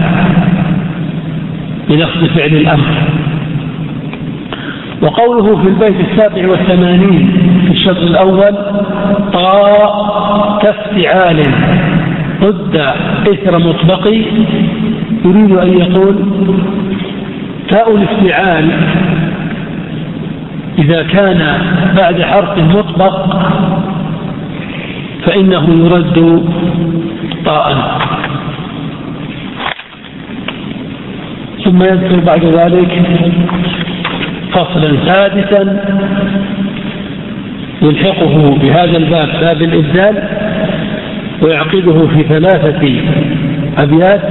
بلفظ فعل الأمر وقوله في البيت السابع والثمانين في الشطر الأول طاء كافتعال ضد إثر مطبقي يريد أن يقول تاء الافتعال إذا كان بعد حرف مطبق فإنه يرد طاء. ثم يذكر بعد ذلك فصلا سادسا يلحقه بهذا الباب باب الإبدال ويعقده في ثلاثة أبيات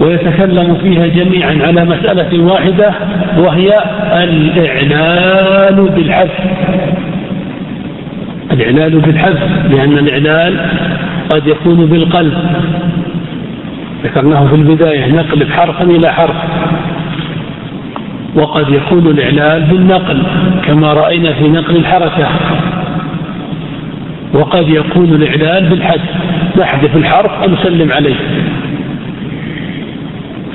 ويتكلم فيها جميعا على مسألة واحدة وهي الإعلان بالحذف. الإعلان بالحذف لأن الإعلان قد يكون بالقلب. ذكرناه في البداية نقلب حرفا إلى حرف. وقد يكون الإعلان بالنقل كما رأينا في نقل الحركة. وقد يكون الإعلان بالحذف نحذف الحرف ونسلم عليه.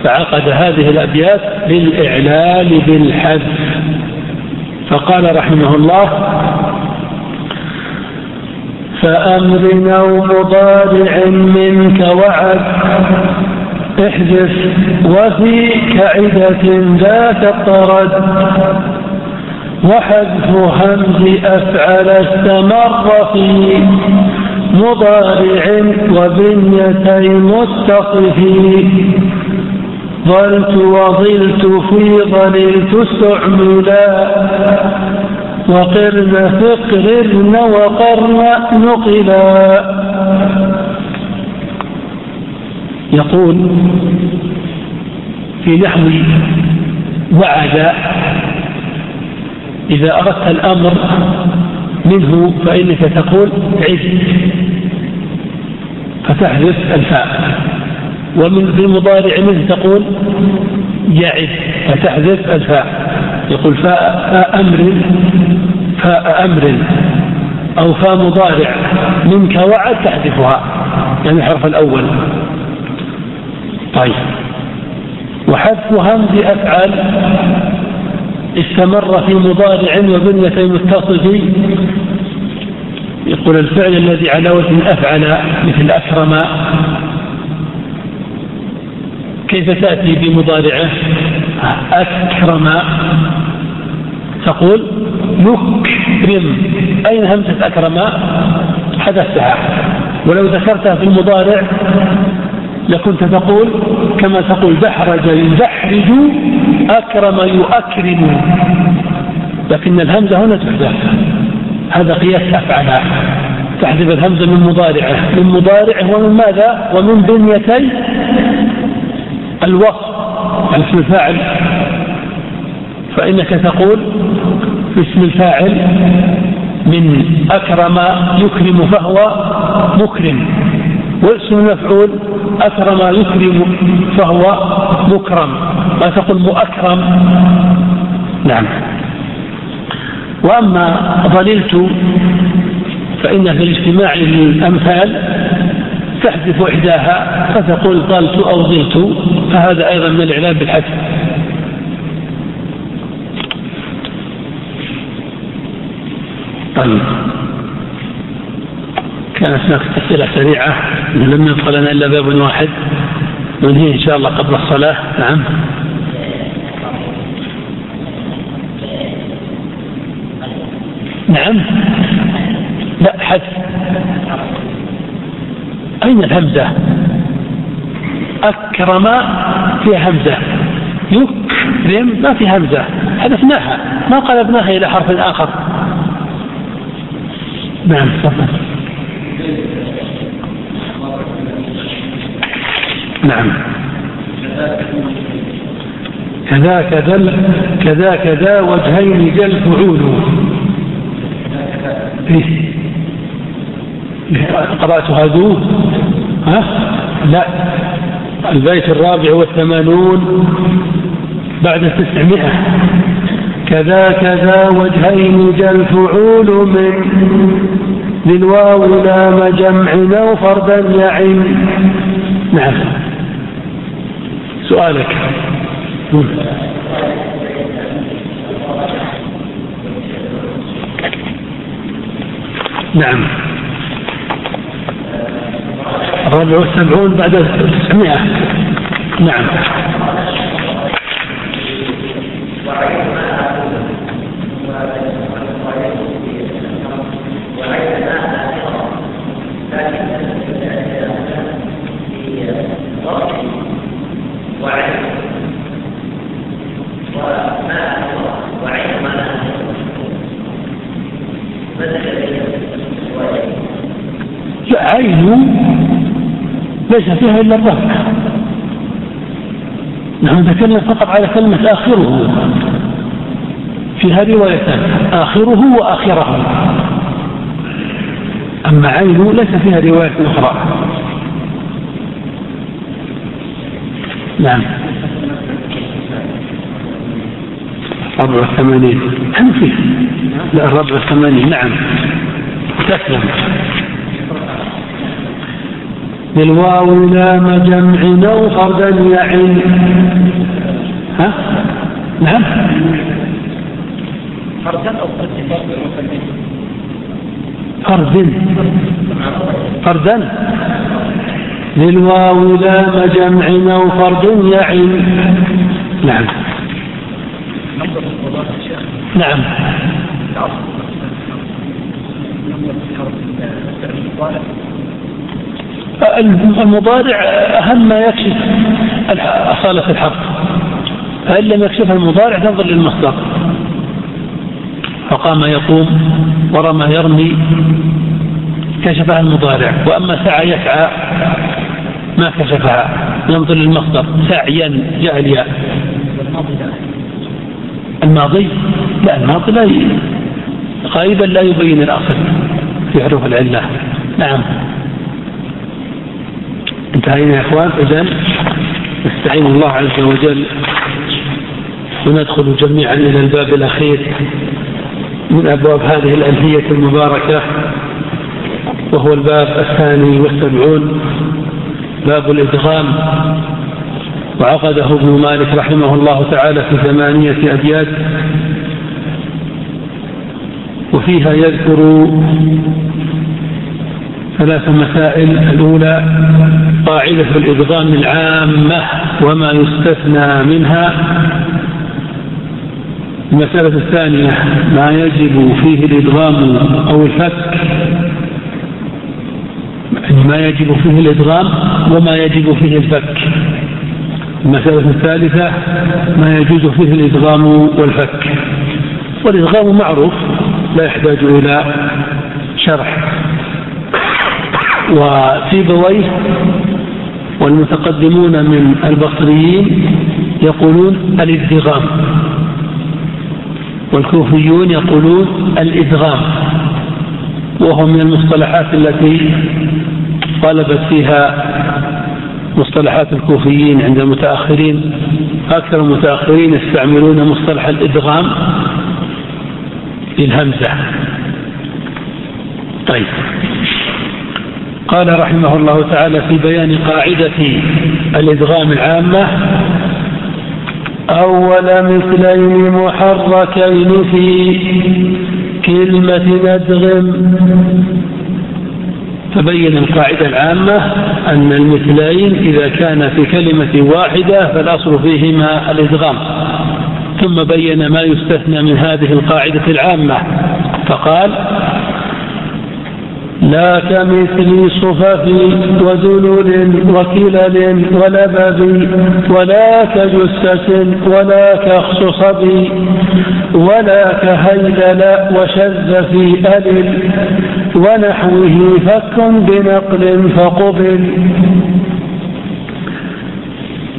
فعقد هذه الأبيات للإعلان بالحذف. فقال رحمه الله فأمر أو مضارع منك وعد. احذف وفي كعدة ذات الطرد. وحذف همز أفعل استمر في مضارع وبنيتي متصف. ظلت وظلت في ظللت استعملا. وقرن فقررن وقرن نقلا. يقول في نحو وعد إذا أردت الأمر منه فإنك تقول عد فتحذف الفاء. ومن في المضارع منه تقول يعد فتحذف الفاء. يقول فاء أمر فاء أمر أو فاء مضارع منك وعد تحذفها. يعني الحرف الأول. طيب. وحذف همز أفعل استمر في مضارع وبنية متصف يقول الفعل الذي على وزن أفعل مثل أكرم. كيف تأتي بمضارعه؟ أكرم. تقول يكرم أين همزة أكرم حدثتها. ولو ذكرتها في المضارع لكنت تقول كما تقول دحرج يدحرج أكرم يؤكرم. لكن الهمزة هنا تحذف هذا قياس أفعل تحذف الهمزة من مضارعه. من مضارعه ومن ماذا؟ ومن بنيتي الوصف على اسم الفاعل. فإنك تقول اسم الفاعل من أكرم يكرم فهو مكرم. واسم المفعول أكرم يكرم فهو مكرم. ما تقول مؤكرم؟ نعم. وأما ضللت فإن في الاجتماع الأمثال تحذف إحداها فتقول ضلت أو ضلت فهذا أيضا من الإعلام بالحذف. طيب كانت هناك أسئلة سريعة لم يبق لنا إلا باب واحد ننهيه إن شاء الله قبل الصلاة. نعم. نعم. لا حذف أين الهمزة؟ أكرم فيها همزة. يكرم ما في همزة. حذفناها. ما قلبناها إلى حرف آخر. نعم تفضل. نعم. كذا كذا كذا كذا وجهين جل فعول. إيه. قرأتها ذو ها؟ لا. البيت الرابع والثمانون بعد التسعمائة. كذا كذا وجهين جل فعول من. للواو لام جمع أو فردا يعن. نعم. سؤالك. نعم. الرابع والسبعون بعد التسعمائة نعم. ليس فيها إلا الرفع نحن نتكلم فقط على كلمة آخره. فيها روايتان آخره وآخره. أما عين ليس فيها رواية أخرى. نعم. الربع والثمانين فيه لا الربع والثمانين نعم. تسلم. بالواو لام جمع أو فردا يعن ها؟ نعم. فردا أو فرد؟ فردا. للواو لام جمع أو فرد يعن نعم. نعم. المضارع أهم ما يكشف أصالة الحرف فإن لم يكشفها المضارع تنظر للمصدر فقام يقوم ورمى يرمي كشفها المضارع. وأما سعى يسعى ما كشفها. ينظر للمصدر. سعيا جاء الياء الماضي؟ لا الماضي لا غالبا لا يبين الأصل في حروف العلة. نعم. انتهينا يا إخوان؟ اذا نستعين الله عز وجل وندخل جميعا إلى الباب الأخير من أبواب هذه الالفيه المباركة وهو الباب الثاني والسبعون باب الإدغام. وعقده ابن مالك رحمه الله تعالى في ثمانية ابيات وفيها يذكر ثلاث مسائل. الأولى قاعدة الإدغام العامة وما يستثنى منها. المسألة الثانية ما يجب فيه الإدغام أو الفك ما يجب فيه الإدغام وما يجب فيه الفك المسألة الثالثة ما يجوز فيه الإدغام والفك والإدغام معروف لا يحتاج إلى شرح. وسيبويه والمتقدمون من البصريين يقولون الإدغام. والكوفيون يقولون الإدغام. وهو من المصطلحات التي طلبت فيها مصطلحات الكوفيين عند المتأخرين. أكثر المتأخرين يستعملون مصطلح الإدغام للهمزة. طيب. قال رحمه الله تعالى في بيان قاعدة الإدغام العامة أول مثلين محركين في كلمة أدغم فبين القاعدة العامة أن المثلين إذا كان في كلمة واحدة فالأصل فيهما الإدغام. ثم بين ما يستثنى من هذه القاعدة العامة فقال لا كمثل صفف وذلول وكلل ولبب ولا كجسة ولا كخصصب ولا كهيلل وشذ في ألل ونحوه فك بنقل فقبل.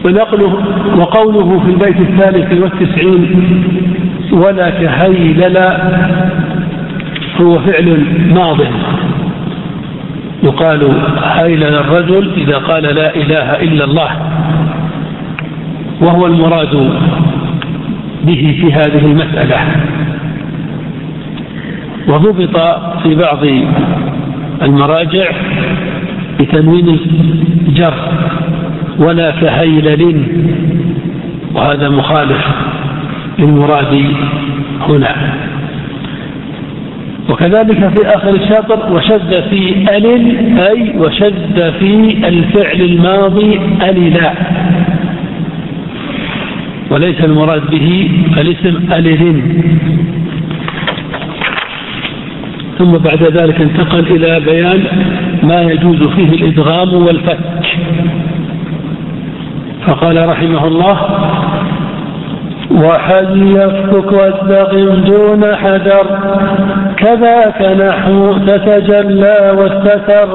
ونقله وقوله في البيت الثالث والتسعين ولا كهيلل هو فعل ماض يقال هيلل الرجل إذا قال لا إله إلا الله؟ وهو المراد به في هذه المسألة. وضبط في بعض المراجع بتنوين الجر ولا كهيلل وهذا مخالف للمراد هنا. وكذلك في آخر الشاطر وشد في ألل أي وشد في الفعل الماضي أللا وليس المراد به الاسم ألل. ثم بعد ذلك انتقل إلى بيان ما يجوز فيه الإدغام والفك فقال رحمه الله وحل يفك واستقم دون حذر؟ كذاك نحو تتجلى واستتر.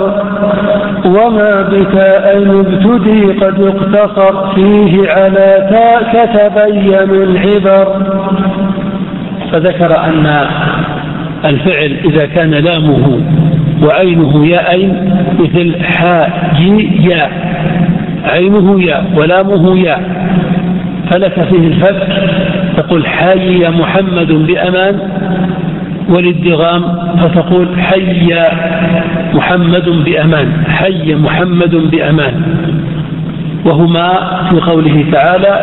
وما بتاء ابتدي قد اقتصر. فيه على تاء كتبين العبر. فذكر أن الفعل إذا كان لامه وعينه ياءين مثل حاء جي ياء عينه ياء ولامه ياء فلك فيه الفتح. تقول حي محمد بأمان. والادغام فتقول حي محمد بأمان حي محمد بأمان. وهما في قوله تعالى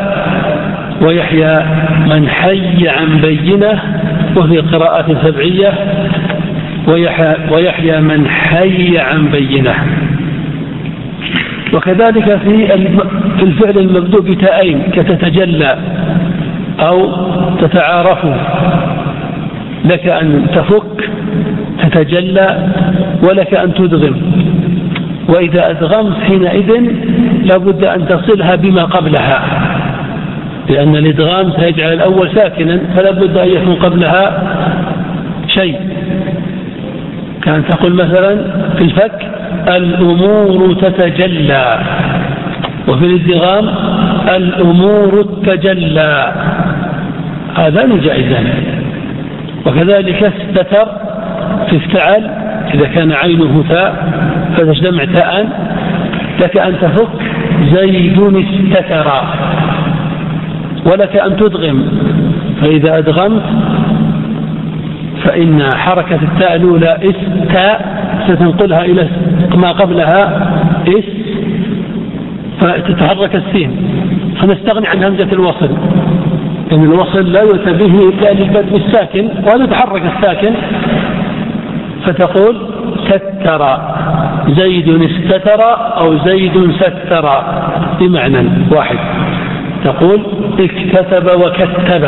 ويحيى من حي عن بينة وفي قراءة سبعية ويحيى من حي عن بينة. وكذلك في الفعل المبدوء بتاءين كتتجلى أو تتعارف. لك أن تفك تتجلى ولك أن تدغم. وإذا أدغمت حينئذ لابد أن تصلها بما قبلها. لأن الإدغام سيجعل الأول ساكنا فلا بد أن يكون قبلها شيء. كأن تقول مثلا في الفك الأمور تتجلى. وفي الإدغام الأمور تجلى هذان جائزان. وكذلك استتر في افتعل إذا كان عينه تاء فتجتمع تاء لك أن تفك زيد استتر ولك أن تدغم. فإذا أدغمت فإن حركة التاء الأولى استاء ستنقلها إلى ما قبلها إس فتتحرك السين. فنستغني عن همزة الوصل. لأن الوصل لا يؤتى به إلا للبدء الساكن وهذا يتحرك الساكن. فتقول ستر. زيد استتر أو زيد ستر بمعنى واحد. تقول اكتتب وكتب.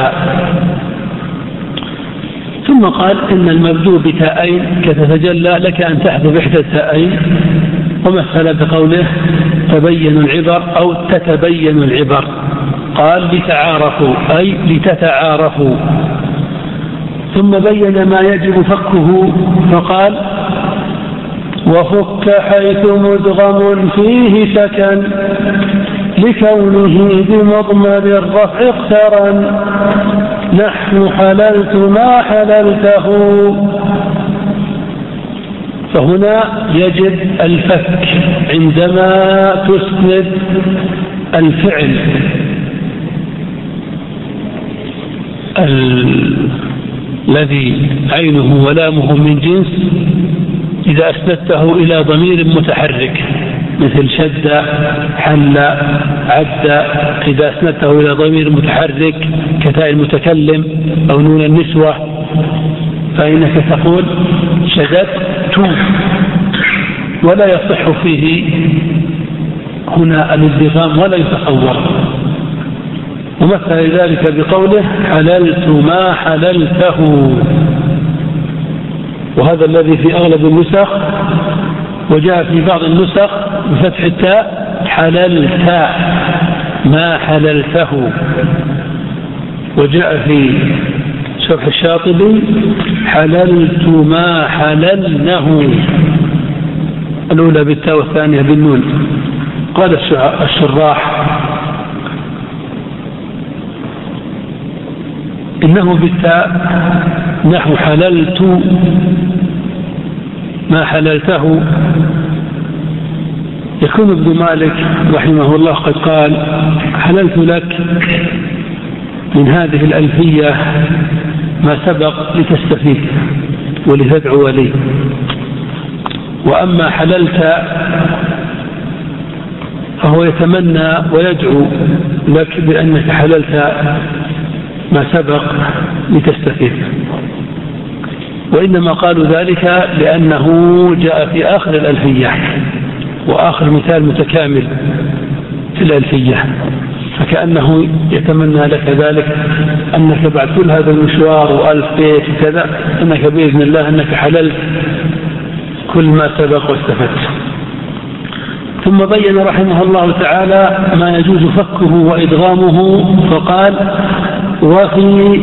ثم قال إن المبدوء بتاءين كتتجلى لك أن تحذف إحدى التاءين ومثل بقوله تبين العبر أو تتبين العبر. قال لتعارفوا أي لتتعارفوا. ثم بين ما يجب فكه فقال وفك حيث مدغم فيه سكن لكونه بمضمر الرفع اقترن نحن حللت ما حللته. فهنا يجب الفك عندما تسند الفعل. الذي عينه ولامه من جنس إذا أسندته إلى ضمير متحرك مثل شد حل عد إذا أسندته إلى ضمير متحرك كتاء المتكلم أو نون النسوة فإنك تقول شددت ولا يصح فيه هنا الادغام ولا يتصور. ومثل ذلك بقوله حللت ما حللته. وهذا الذي في أغلب النسخ وجاء في بعض النسخ بفتح التاء حللت ما حللته. وجاء في شرح الشاطبي حللت ما حللنه. الأولى بالتاء والثانية بالنون. قال الشراح إنه بالتاء نحو حللت ما حللته. يكون ابن مالك رحمه الله قد قال حللت لك من هذه الألفية ما سبق لتستفيد ولتدعو لي. وأما حللت فهو يتمنى ويدعو لك بأنك حللت ما سبق لتستفيد. وإنما قالوا ذلك لأنه جاء في آخر الألفية وآخر مثال متكامل في الألفية. فكأنه يتمنى لك ذلك أنك بعد كل هذا المشوار وألف بيت وكذا أنك بإذن الله أنك حللت كل ما سبق واستفدت. ثم بين رحمه الله تعالى ما يجوز فكه وإدغامه فقال وفي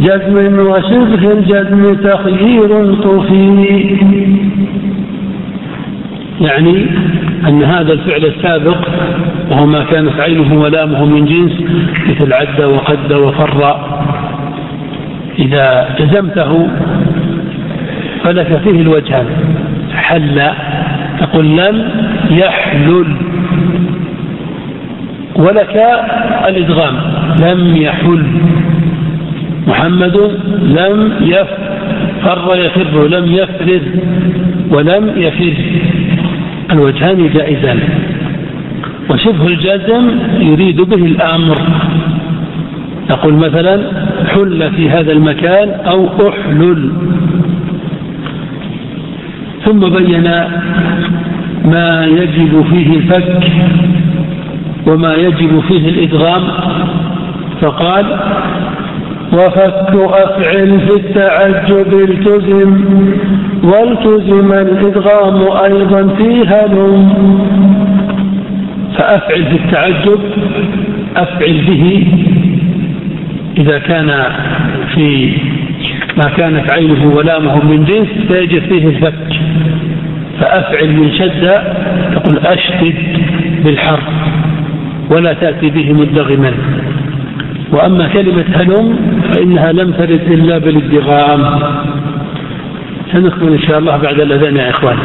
جزم وشبه الجزم تخيير طفي يعني أن هذا الفعل السابق وهو ما كانت عينه ولامه من جنس مثل عد وقد وفر. إذا جزمته فلك فيه الوجهان حل. تقول لم يحلل. ولك الإدغام. لم يحل. محمد لم يفر يفر لم يفرر ولم يفر. الوجهان جائزان. وشبه الجزم يريد به الأمر. نقول مثلا حل في هذا المكان أو أحلل. ثم بين ما يجب فيه الفك. وما يجب فيه الإدغام فقال وفك أفعل في التعجب التزم والتزم الإدغام أيضا في هلم فأفعل في التعجب أفعل به إذا كان في ما كانت عينه ولامه من جنس فيجب فيه الفك. فأفعل من شدة تقول أشدد بالحرف. ولا تأتي به مدغما وأما كلمة هلم فإنها لم ترد إلا بالادغام. سنكمل إن شاء الله بعد الأذان يا إخوان.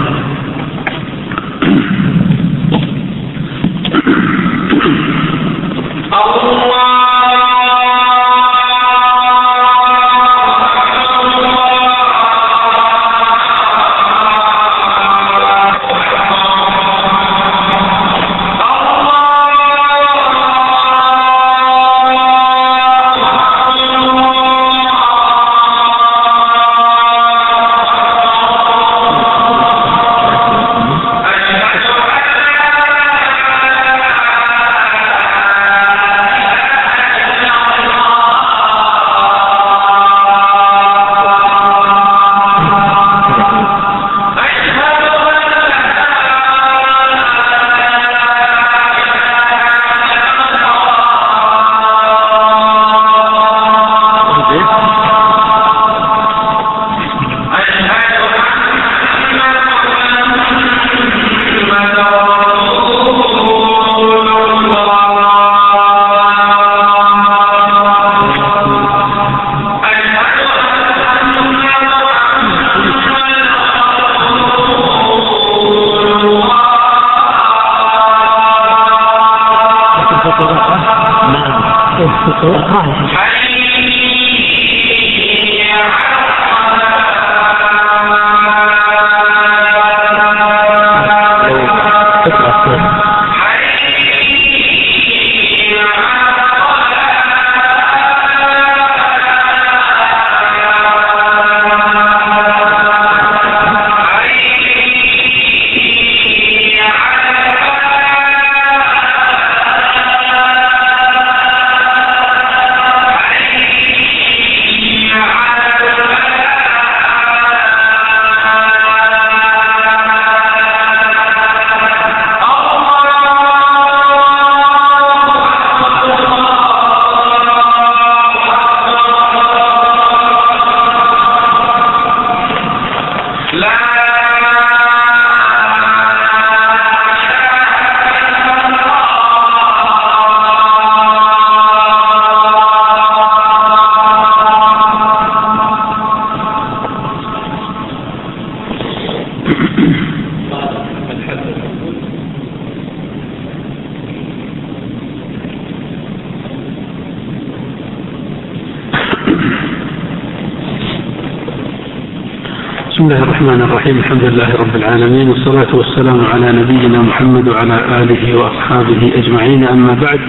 الرحمن الرحيم. الحمد لله رب العالمين والصلاة والسلام على نبينا محمد وعلى آله وأصحابه أجمعين. أما بعد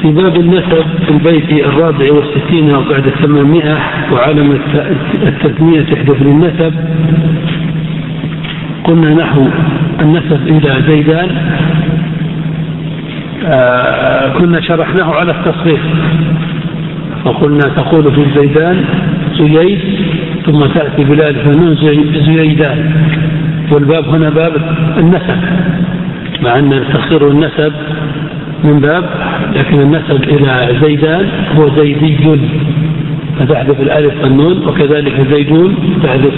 في باب النسب في البيت الرابع والستين وبعد الثمانمائة وعلم التثنية تحدث للنسب. قلنا نحو النسب إلى زيدان. آه كنا شرحناه على التصريف وقلنا تقول في الزيدان زييد ثم تأتي بلال فنون زييدان. والباب هنا باب النسب. مع أن التصغير النسب من باب لكن النسب إلى زيدان هو زيدي. فتحذف الألف والنون وكذلك زيدون تحذف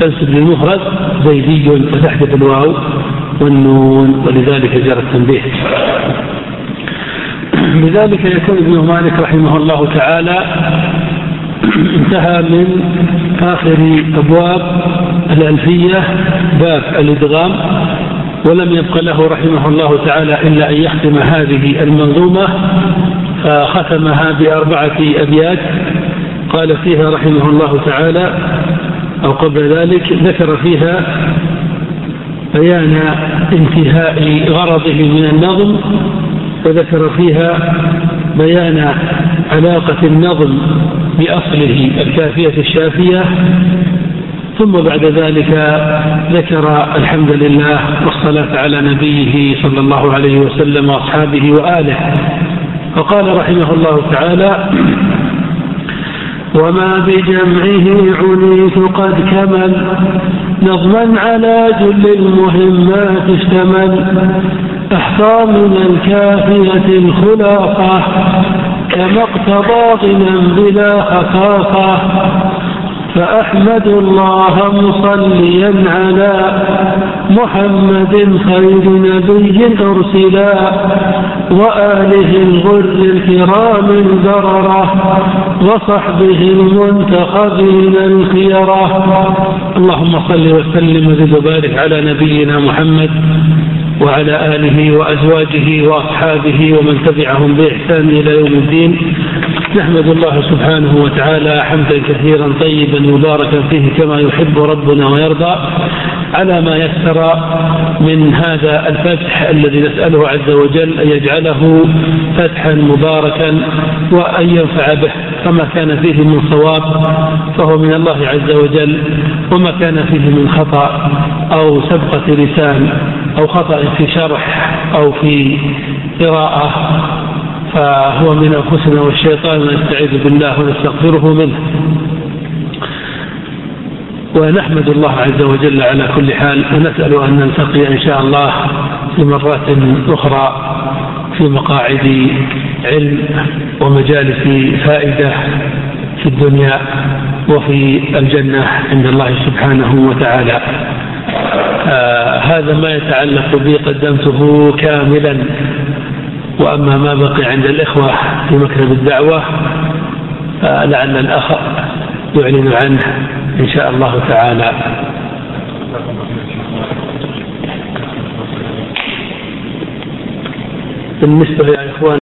تنسب للمفرد زيدي فتحذف الواو والنون ولذلك جرى التنبيه. بذلك يكون ابن مالك رحمه الله تعالى انتهى من آخر أبواب الألفية باب الإدغام. ولم يبق له رحمه الله تعالى إلا أن يختم هذه المنظومة فختمها بأربعة أبيات. قال فيها رحمه الله تعالى أو قبل ذلك ذكر فيها بيان انتهاء غرضه من النظم وذكر فيها بيان علاقة النظم بأصله الكافية الشافية. ثم بعد ذلك ذكر الحمد لله والصلاة على نبيه صلى الله عليه وسلم وأصحابه وآله. فقال رحمه الله تعالى وما بجمعه عنيت قد كمل نظما على جل المهمات اشتمل أحصى من الكافية الخلاقة اقتضى غنى بلا خفافة فأحمد الله مصليا على محمد خير نبي أرسلا وآله الغر الكرام البررة وصحبه المنتخبين الخيرة. اللهم صل وسلم وبارك على نبينا محمد وعلى آله وأزواجه وأصحابه ومن تبعهم بإحسان إلى يوم الدين. نحمد الله سبحانه وتعالى حمدا كثيرا طيبا مباركا فيه كما يحب ربنا ويرضى على ما يسر من هذا الفتح الذي نسأله عز وجل أن يجعله فتحا مباركا وأن ينفع به. فما كان فيه من صواب فهو من الله عز وجل وما كان فيه من خطأ أو سبقة لسان. أو خطأ في شرح أو في قراءة فهو من أنفسنا والشيطان نستعيذ بالله ونستغفره منه. ونحمد الله عز وجل على كل حال. ونسأل أن نلتقي إن شاء الله في مرات أخرى في مقاعد علم ومجالس فائدة في الدنيا وفي الجنة عند الله سبحانه وتعالى. آه هذا ما يتعلق بي قدمته كاملا. وأما ما بقي عند الإخوة في مكتب الدعوة فلعل الأخ يعلن عنه إن شاء الله تعالى. بالنسبة يا إخوان